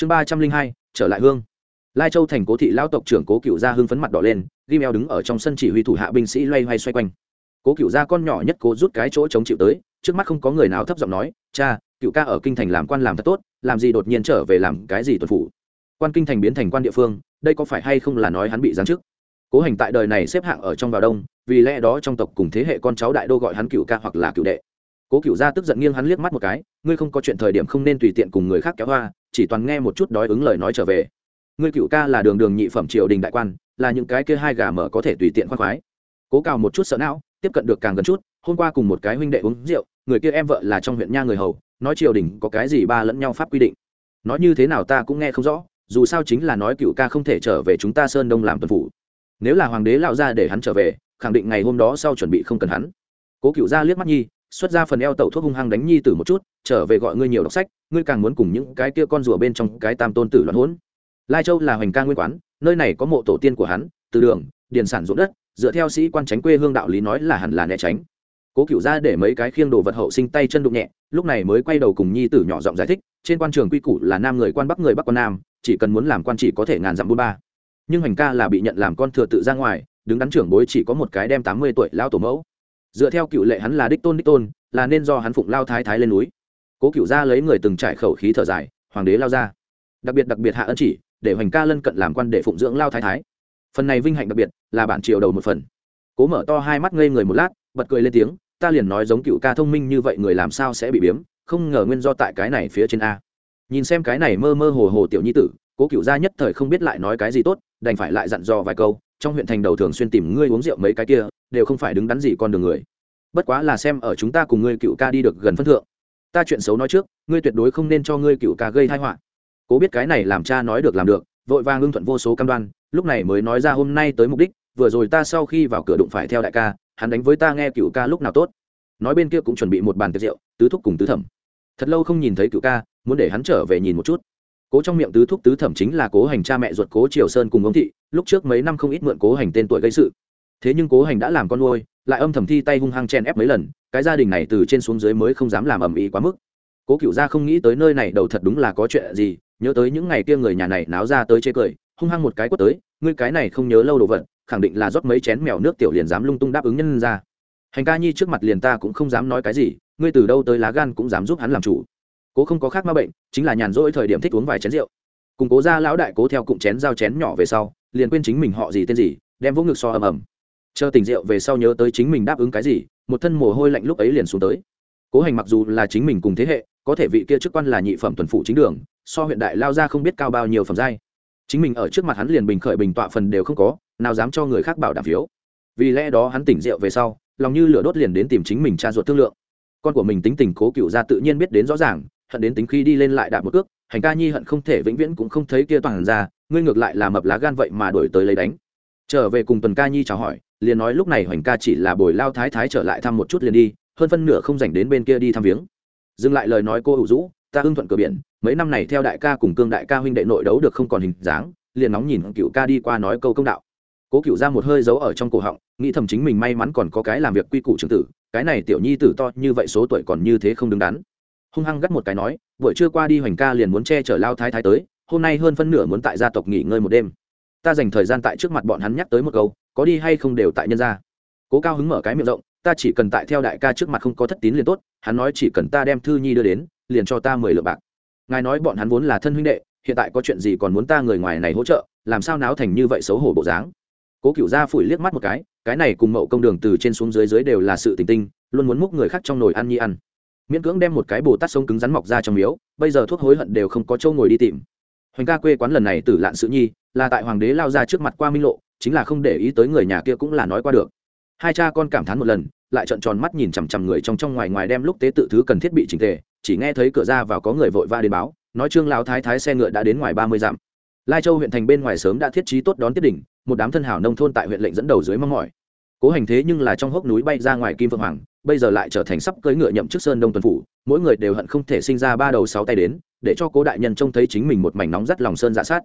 chương ba trăm linh hai, trở lại hương. Lai châu thành cố thị lão tộc trưởng cố cựu gia hưng phấn mặt đỏ lên ghi mèo đứng ở trong sân chỉ huy thủ hạ binh sĩ loay hoay xoay quanh. Cố cựu gia con nhỏ nhất cố rút cái chỗ chống chịu tới, trước mắt không có người nào thấp giọng nói, cha, cựu ca ở kinh thành làm quan làm thật tốt, làm gì đột nhiên trở về làm cái gì tuần phủ? Quan kinh thành biến thành quan địa phương, đây có phải hay không là nói hắn bị giáng chức? Cố hành tại đời này xếp hạng ở trong vào đông, vì lẽ đó trong tộc cùng thế hệ con cháu đại đô gọi hắn cựu ca hoặc là cựu đệ cố cựu gia tức giận nghiêng hắn liếc mắt một cái, ngươi không có chuyện thời điểm không nên tùy tiện cùng người khác kéo hoa, chỉ toàn nghe một chút đói ứng lời nói trở về. Ngươi cựu ca là đường đường nhị phẩm triều đình đại quan, là những cái kia hai gà mở có thể tùy tiện khoác khoái. Cố cào một chút sợ não, tiếp cận được càng gần chút, hôm qua cùng một cái huynh đệ uống rượu, người kia em vợ là trong huyện nha người hầu, nói triều đình có cái gì ba lẫn nhau pháp quy định. Nói như thế nào ta cũng nghe không rõ, dù sao chính là nói cựu ca không thể trở về chúng ta sơn đông làm tuần phủ. Nếu là hoàng đế lão ra để hắn trở về, khẳng định ngày hôm đó sau chuẩn bị không cần hắn. Cố cựu ra liếc mắt nhi xuất ra phần eo tẩu thuốc hung hăng đánh nhi tử một chút, trở về gọi ngươi nhiều đọc sách, ngươi càng muốn cùng những cái kia con rùa bên trong cái tam tôn tử loạn hỗn. Lai châu là hoành ca nguyên quán, nơi này có mộ tổ tiên của hắn, từ đường, điền sản ruộng đất, dựa theo sĩ quan tránh quê hương đạo lý nói là hẳn là né tránh. Cố cựu ra để mấy cái khiêng đồ vật hậu sinh tay chân đụng nhẹ, lúc này mới quay đầu cùng nhi tử nhỏ giọng giải thích, trên quan trường quy củ là nam người quan bắc người bắc quan nam, chỉ cần muốn làm quan chỉ có thể ngàn dặm bôn ba. Nhưng hoành ca là bị nhận làm con thừa tự ra ngoài, đứng đắn trưởng bối chỉ có một cái đem tám mươi tuổi lao tổ mẫu dựa theo cựu lệ hắn là đích tôn đích tôn, là nên do hắn phụng lao thái thái lên núi. Cố cựu ra lấy người từng trải khẩu khí thở dài, hoàng đế lao ra. Đặc biệt đặc biệt hạ ân chỉ, để hoành ca lân cận làm quan để phụng dưỡng lao thái thái. Phần này vinh hạnh đặc biệt, là bản triều đầu một phần. Cố mở to hai mắt ngây người một lát, bật cười lên tiếng, ta liền nói giống cựu ca thông minh như vậy người làm sao sẽ bị biếm, không ngờ nguyên do tại cái này phía trên a. Nhìn xem cái này mơ mơ hồ hồ tiểu nhi tử, cố cựu gia nhất thời không biết lại nói cái gì tốt, đành phải lại dặn dò vài câu trong huyện thành đầu thường xuyên tìm ngươi uống rượu mấy cái kia, đều không phải đứng đắn gì con đường người. Bất quá là xem ở chúng ta cùng ngươi cựu ca đi được gần phân thượng. Ta chuyện xấu nói trước, ngươi tuyệt đối không nên cho ngươi cựu ca gây thai họa. Cố biết cái này làm cha nói được làm được, vội vàng ngưng thuận vô số cam đoan, lúc này mới nói ra hôm nay tới mục đích, vừa rồi ta sau khi vào cửa đụng phải theo đại ca, hắn đánh với ta nghe cựu ca lúc nào tốt. Nói bên kia cũng chuẩn bị một bàn tiệc rượu, tứ thúc cùng tứ thẩm. Thật lâu không nhìn thấy cựu ca, muốn để hắn trở về nhìn một chút. Cố trong miệng tứ thúc tứ thẩm chính là cố hành cha mẹ ruột cố triều sơn cùng ông thị lúc trước mấy năm không ít mượn cố hành tên tuổi gây sự. Thế nhưng cố hành đã làm con nuôi, lại âm thầm thi tay hung hăng chen ép mấy lần, cái gia đình này từ trên xuống dưới mới không dám làm ầm ĩ quá mức. Cố cựu gia không nghĩ tới nơi này đầu thật đúng là có chuyện gì, nhớ tới những ngày kia người nhà này náo ra tới chê cười, hung hăng một cái quất tới, ngươi cái này không nhớ lâu đồ vật, khẳng định là rót mấy chén mèo nước tiểu liền dám lung tung đáp ứng nhân ra. Hành ca nhi trước mặt liền ta cũng không dám nói cái gì, ngươi từ đâu tới lá gan cũng dám giúp hắn làm chủ. Cố không có khác ma bệnh, chính là nhàn rỗi thời điểm thích uống vài chén rượu. Cùng cố ra lão đại cố theo cụm chén giao chén nhỏ về sau liền quên chính mình họ gì tên gì, đem vỗ ngực so ầm ầm. Chờ tỉnh rượu về sau nhớ tới chính mình đáp ứng cái gì, một thân mồ hôi lạnh lúc ấy liền xuống tới. Cố hành mặc dù là chính mình cùng thế hệ, có thể vị kia chức quan là nhị phẩm tuần phụ chính đường, so huyện đại lao ra không biết cao bao nhiêu phẩm giai. Chính mình ở trước mặt hắn liền bình khởi bình tọa phần đều không có, nào dám cho người khác bảo đảm phiếu. Vì lẽ đó hắn tỉnh rượu về sau, lòng như lửa đốt liền đến tìm chính mình cha ruột thương lượng. Con của mình tính tình cố cựu ra tự nhiên biết đến rõ ràng, hận đến tính khi đi lên lại đạp một cước hành ca nhi hận không thể vĩnh viễn cũng không thấy kia toàn ra, ngươi ngược lại là mập lá gan vậy mà đổi tới lấy đánh. Trở về cùng tuần ca nhi chào hỏi, liền nói lúc này hoành ca chỉ là bồi lao thái thái trở lại thăm một chút liền đi, hơn phân nửa không dành đến bên kia đi thăm viếng. Dừng lại lời nói cô hữu dũ ta hưng thuận cửa biển, mấy năm này theo đại ca cùng cương đại ca huynh đệ nội đấu được không còn hình dáng, liền nóng nhìn cựu ca đi qua nói câu công đạo. Cố cựu ra một hơi giấu ở trong cổ họng, nghĩ thầm chính mình may mắn còn có cái làm việc quy củ trường tử, cái này tiểu nhi tử to như vậy số tuổi còn như thế không đứng đắn hung hăng gắt một cái nói, buổi trưa qua đi hoành ca liền muốn che chở lao thái thái tới, hôm nay hơn phân nửa muốn tại gia tộc nghỉ ngơi một đêm. Ta dành thời gian tại trước mặt bọn hắn nhắc tới một câu, có đi hay không đều tại nhân gia cố cao hứng mở cái miệng rộng, ta chỉ cần tại theo đại ca trước mặt không có thất tín liền tốt, hắn nói chỉ cần ta đem thư nhi đưa đến, liền cho ta mười lượng bạc. Ngài nói bọn hắn vốn là thân huynh đệ, hiện tại có chuyện gì còn muốn ta người ngoài này hỗ trợ, làm sao náo thành như vậy xấu hổ bộ dáng? Cố cựu gia phủi liếc mắt một cái cái này cùng mậu công đường từ trên xuống dưới dưới đều là sự tình tinh, luôn muốn múc người khác trong nồi ăn nhi ăn miễn cưỡng đem một cái bồ tát sống cứng rắn mọc ra trong miếu, bây giờ thuốc hối hận đều không có châu ngồi đi tìm. Hoành ca quê quán lần này tử lạn sự nhi, là tại hoàng đế lao ra trước mặt qua minh lộ, chính là không để ý tới người nhà kia cũng là nói qua được. Hai cha con cảm thán một lần, lại trợn tròn mắt nhìn chằm chằm người trong trong ngoài ngoài đem lúc tế tự thứ cần thiết bị chỉnh tề, chỉ nghe thấy cửa ra vào có người vội va đến báo, nói trương lão thái thái xe ngựa đã đến ngoài ba mươi dặm. Lai châu huyện thành bên ngoài sớm đã thiết trí tốt đón tiếp đỉnh, một đám thân hảo nông thôn tại huyện lệnh dẫn đầu dưới mong mỏi. Cố hành thế nhưng là trong hốc núi bay ra ngoài kim vượng hoàng bây giờ lại trở thành sắp cưỡi ngựa nhậm chức sơn đông tuần phủ, mỗi người đều hận không thể sinh ra ba đầu sáu tay đến, để cho cố đại nhân trông thấy chính mình một mảnh nóng rắt lòng sơn dạ sát.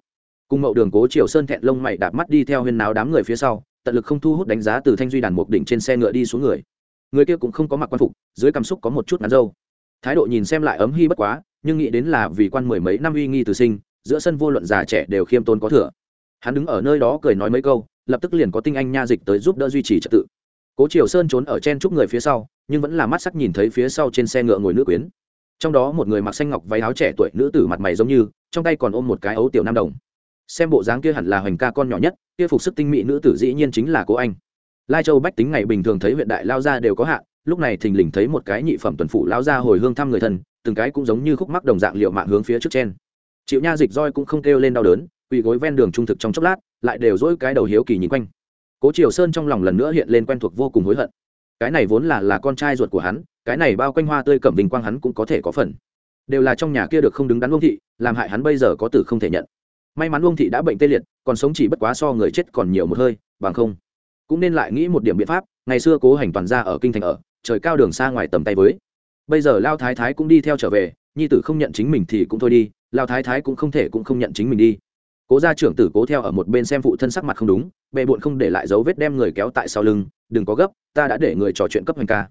Cùng mậu đường cố triều sơn thẹn lông mày đạp mắt đi theo huyên náo đám người phía sau, tận lực không thu hút đánh giá từ thanh duy đàn mục đỉnh trên xe ngựa đi xuống người. Người kia cũng không có mặc quan phục, dưới cảm xúc có một chút ngắn dâu. Thái độ nhìn xem lại ấm hy bất quá, nhưng nghĩ đến là vì quan mười mấy năm uy nghi từ sinh, giữa sân vô luận già trẻ đều khiêm tốn có thừa. Hắn đứng ở nơi đó cười nói mấy câu, lập tức liền có tinh anh nha dịch tới giúp đỡ duy trì trật tự cố triều sơn trốn ở chen chúc người phía sau, nhưng vẫn là mắt sắc nhìn thấy phía sau trên xe ngựa ngồi nữ quyến. Trong đó một người mặc xanh ngọc váy áo trẻ tuổi nữ tử mặt mày giống như, trong tay còn ôm một cái ấu tiểu nam đồng. Xem bộ dáng kia hẳn là hoành ca con nhỏ nhất, kia phục sức tinh mỹ nữ tử dĩ nhiên chính là cố anh. Lai châu bách tính ngày bình thường thấy huyện đại lao gia đều có hạn lúc này thình lình thấy một cái nhị phẩm tuần phủ lao ra hồi hương thăm người thân, từng cái cũng giống như khúc mắc đồng dạng liệu mạng hướng phía trước trên chịu nha dịch roi cũng không kêu lên đau đớn, quỳ gối ven đường trung thực trong chốc lát, lại đều dỗi cái đầu hiếu kỳ nhìn quanh cố triều sơn trong lòng lần nữa hiện lên quen thuộc vô cùng hối hận. Cái này vốn là là con trai ruột của hắn, cái này bao quanh hoa tươi cẩm vinh quang hắn cũng có thể có phần. Đều là trong nhà kia được không đứng đắn ông thị, làm hại hắn bây giờ có tử không thể nhận. May mắn ông thị đã bệnh tê liệt, còn sống chỉ bất quá so người chết còn nhiều một hơi, bằng không. Cũng nên lại nghĩ một điểm biện pháp, ngày xưa cố hành toàn ra ở kinh thành ở, trời cao đường xa ngoài tầm tay với. Bây giờ lao thái thái cũng đi theo trở về, nhi tử không nhận chính mình thì cũng thôi đi, lao thái thái cũng không thể cũng không nhận chính mình đi cố gia trưởng tử cố theo ở một bên xem phụ thân sắc mặt không đúng, bệ bộn không để lại dấu vết đem người kéo tại sau lưng, đừng có gấp, ta đã để người trò chuyện cấp hành ca.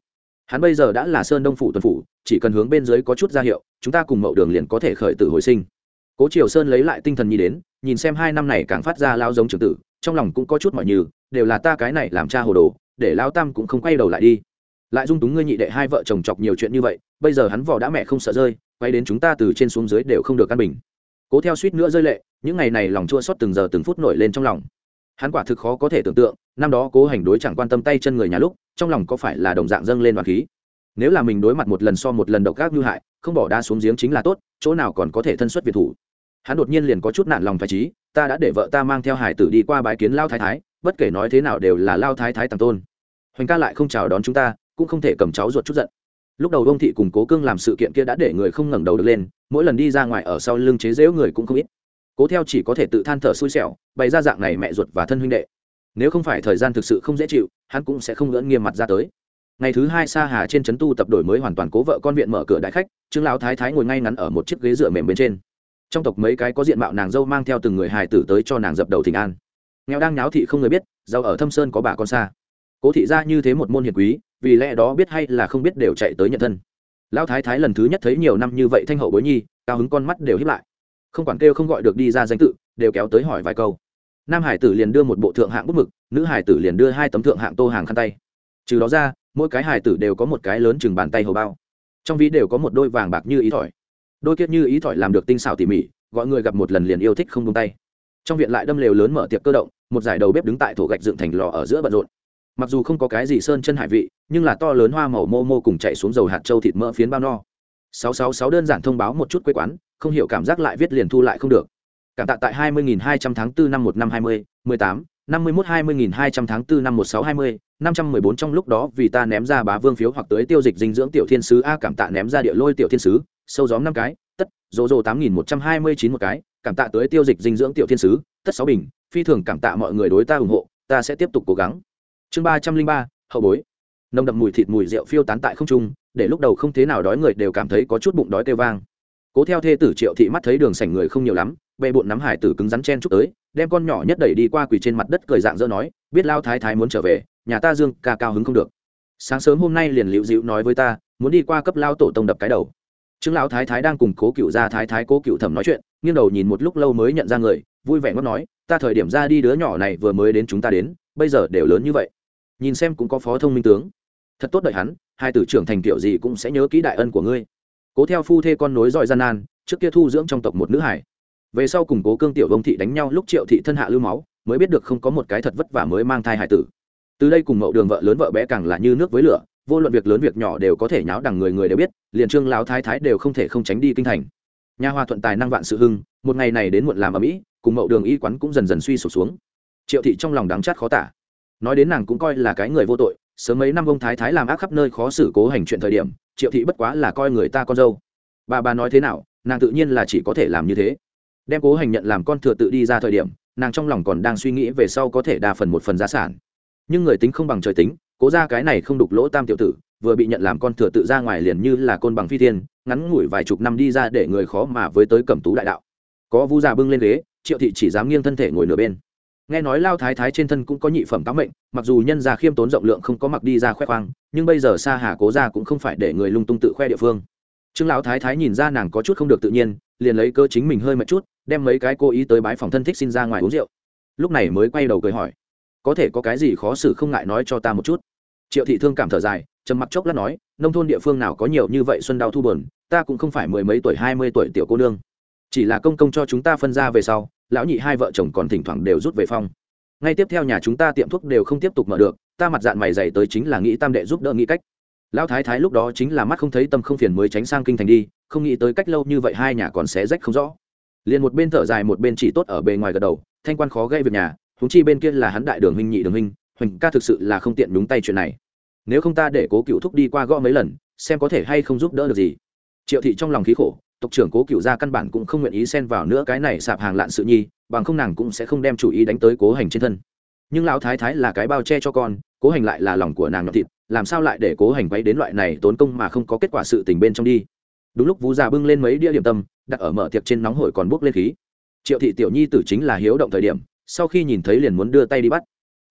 Hắn bây giờ đã là sơn đông phủ tuần phủ, chỉ cần hướng bên dưới có chút ra hiệu, chúng ta cùng mậu đường liền có thể khởi tử hồi sinh. Cố triều sơn lấy lại tinh thần nhi đến, nhìn xem hai năm này càng phát ra lao giống trưởng tử, trong lòng cũng có chút mọi như đều là ta cái này làm cha hồ đồ, để lao tam cũng không quay đầu lại đi. Lại dung túng ngươi nhị đệ hai vợ chồng chọc nhiều chuyện như vậy, bây giờ hắn vỏ đã mẹ không sợ rơi, quay đến chúng ta từ trên xuống dưới đều không được căn bình cố theo suýt nữa rơi lệ, những ngày này lòng chua xót từng giờ từng phút nổi lên trong lòng. Hắn quả thực khó có thể tưởng tượng, năm đó cố hành đối chẳng quan tâm tay chân người nhà lúc, trong lòng có phải là đồng dạng dâng lên đoàn khí? Nếu là mình đối mặt một lần so một lần độc gác như hại, không bỏ đa xuống giếng chính là tốt, chỗ nào còn có thể thân xuất việt thủ? Hắn đột nhiên liền có chút nản lòng phải trí, ta đã để vợ ta mang theo hải tử đi qua bái kiến lao thái thái, bất kể nói thế nào đều là lao thái thái tàng tôn. Hoành ca lại không chào đón chúng ta, cũng không thể cầm cháu ruột chút giận lúc đầu ông thị cùng cố cương làm sự kiện kia đã để người không ngẩng đầu được lên, mỗi lần đi ra ngoài ở sau lưng chế dễu người cũng không ít. Cố theo chỉ có thể tự than thở xui xẻo, bày ra dạng này mẹ ruột và thân huynh đệ. Nếu không phải thời gian thực sự không dễ chịu, hắn cũng sẽ không ngỡ nghiêm mặt ra tới. Ngày thứ hai sa hà trên trấn tu tập đổi mới hoàn toàn cố vợ con viện mở cửa đại khách, trương lão thái thái ngồi ngay ngắn ở một chiếc ghế dựa mềm bên trên. Trong tộc mấy cái có diện mạo nàng dâu mang theo từng người hài tử tới cho nàng dập đầu thỉnh an. Nghèo đang nháo thị không người biết, giàu ở thâm sơn có bà con xa. Cố thị ra như thế một môn hiền quý vì lẽ đó biết hay là không biết đều chạy tới nhận thân. Lão thái thái lần thứ nhất thấy nhiều năm như vậy thanh hậu bối nhi, cao hứng con mắt đều hiếp lại. Không quản kêu không gọi được đi ra danh tự, đều kéo tới hỏi vài câu. Nam hải tử liền đưa một bộ thượng hạng bút mực, nữ hải tử liền đưa hai tấm thượng hạng tô hàng khăn tay. Trừ đó ra, mỗi cái hải tử đều có một cái lớn chừng bàn tay hầu bao. Trong ví đều có một đôi vàng bạc như ý thỏi. Đôi kiết như ý thỏi làm được tinh xảo tỉ mỉ, gọi người gặp một lần liền yêu thích không tung tay. Trong viện lại đâm lều lớn mở tiệc cơ động, một giải đầu bếp đứng tại thổ gạch dựng thành lò ở giữa bận rộn. Mặc dù không có cái gì sơn chân hải vị nhưng là to lớn hoa màu mô mô cùng chạy xuống dầu hạt trâu thịt mỡ phiến bao no. Sáu sáu sáu đơn giản thông báo một chút quê quán, không hiểu cảm giác lại viết liền thu lại không được. Cảm tạ tại hai mươi nghìn hai trăm tháng 4 năm một năm hai mươi, mười tám, năm mươi mốt hai mươi nghìn hai trăm tháng 4 năm một sáu hai mươi, năm trăm mười bốn trong lúc đó vì ta ném ra bá vương phiếu hoặc tới tiêu dịch dinh dưỡng tiểu thiên sứ a cảm tạ ném ra địa lôi tiểu thiên sứ, sâu gióm năm cái, tất rồ rồ tám nghìn một trăm hai mươi chín một cái, cảm tạ tới tiêu dịch dinh dưỡng tiểu thiên sứ, tất sáu bình, phi thường cảm tạ mọi người đối ta ủng hộ, ta sẽ tiếp tục cố gắng. Chương ba trăm linh ba, hậu bối nồng đậm mùi thịt mùi rượu phiêu tán tại không trung, để lúc đầu không thế nào đói người đều cảm thấy có chút bụng đói kêu vang. Cố theo thê tử triệu thị mắt thấy đường sảnh người không nhiều lắm, bệ bụng nắm hải tử cứng rắn chen chúc tới, đem con nhỏ nhất đẩy đi qua quỳ trên mặt đất cười dạng dỡ nói, biết lao thái thái muốn trở về, nhà ta dương ca cao hứng không được. Sáng sớm hôm nay liền liễu dịu nói với ta, muốn đi qua cấp lao tổ tông đập cái đầu. Chứng lão thái thái đang cùng cố cựu gia thái thái cố cựu thẩm nói chuyện, nghiêng đầu nhìn một lúc lâu mới nhận ra người, vui vẻ ngót nói, ta thời điểm ra đi đứa nhỏ này vừa mới đến chúng ta đến, bây giờ đều lớn như vậy. Nhìn xem cũng có phó thông minh tướng thật tốt đợi hắn, hai tử trưởng thành kiểu gì cũng sẽ nhớ kỹ đại ân của ngươi. Cố theo phu thê con nối dõi gian nan, trước kia thu dưỡng trong tộc một nữ hải về sau cùng cố cương tiểu vông thị đánh nhau lúc triệu thị thân hạ lưu máu, mới biết được không có một cái thật vất vả mới mang thai hải tử. Từ đây cùng mậu đường vợ lớn vợ bé càng là như nước với lửa, vô luận việc lớn việc nhỏ đều có thể nháo đằng người người đều biết, liền trương lão thái thái đều không thể không tránh đi kinh thành. Nhà hoa thuận tài năng vạn sự hưng, một ngày này đến muộn làm ở mỹ cùng mậu đường y quán cũng dần dần suy sụp xuống. Triệu thị trong lòng đáng chát khó tả. Nói đến nàng cũng coi là cái người vô tội sớm mấy năm ông thái thái làm ác khắp nơi khó xử cố hành chuyện thời điểm, triệu thị bất quá là coi người ta con dâu. Bà bà nói thế nào, nàng tự nhiên là chỉ có thể làm như thế. Đem cố hành nhận làm con thừa tự đi ra thời điểm, nàng trong lòng còn đang suy nghĩ về sau có thể đa phần một phần giá sản. Nhưng người tính không bằng trời tính, cố ra cái này không đục lỗ tam tiểu tử, vừa bị nhận làm con thừa tự ra ngoài liền như là côn bằng phi thiên, ngắn ngủi vài chục năm đi ra để người khó mà với tới cẩm tú đại đạo. Có vu già bưng lên ghế, triệu thị chỉ dám nghiêng thân thể ngồi nửa bên nghe nói lao thái thái trên thân cũng có nhị phẩm tám mệnh, mặc dù nhân gia khiêm tốn rộng lượng không có mặc đi ra khoe khoang, nhưng bây giờ xa hà cố ra cũng không phải để người lung tung tự khoe địa phương. Trương lão thái thái nhìn ra nàng có chút không được tự nhiên, liền lấy cơ chính mình hơi mệt chút, đem mấy cái cô ý tới bái phòng thân thích xin ra ngoài uống rượu. Lúc này mới quay đầu cười hỏi, có thể có cái gì khó xử không ngại nói cho ta một chút? Triệu thị thương cảm thở dài, trầm mặc chốc lát nói, nông thôn địa phương nào có nhiều như vậy xuân đau thu bờn ta cũng không phải mười mấy tuổi, hai mươi tuổi tiểu cô nương. Chỉ là công công cho chúng ta phân ra về sau lão nhị hai vợ chồng còn thỉnh thoảng đều rút về phong ngay tiếp theo nhà chúng ta tiệm thuốc đều không tiếp tục mở được, ta mặt dạng mày dày tới chính là nghĩ tam đệ giúp đỡ nghĩ cách. Lão thái thái lúc đó chính là mắt không thấy tâm không phiền mới tránh sang kinh thành đi, không nghĩ tới cách lâu như vậy hai nhà còn xé rách không rõ. Liền một bên thở dài một bên chỉ tốt ở bề ngoài gật đầu, thanh quan khó gây việc nhà húng chi bên kia là hắn đại đường huynh nhị đường huynh, huỳnh ca thực sự là không tiện đúng tay chuyện này. Nếu không ta để cố cựu thúc đi qua gõ mấy lần, xem có thể hay không giúp đỡ được gì triệu thị trong lòng khí khổ, tộc trưởng cố cựu gia căn bản cũng không nguyện ý xen vào nữa cái này sạp hàng lạn sự nhi, bằng không nàng cũng sẽ không đem chủ ý đánh tới cố hành trên thân. Nhưng lão thái thái là cái bao che cho con, cố hành lại là lòng của nàng nhọt thịt, làm sao lại để cố hành quay đến loại này tốn công mà không có kết quả sự tình bên trong đi? Đúng lúc vũ già bưng lên mấy đĩa điểm tâm, đặt ở mở tiệc trên nóng hổi còn bốc lên khí. Triệu thị tiểu nhi tử chính là hiếu động thời điểm, sau khi nhìn thấy liền muốn đưa tay đi bắt.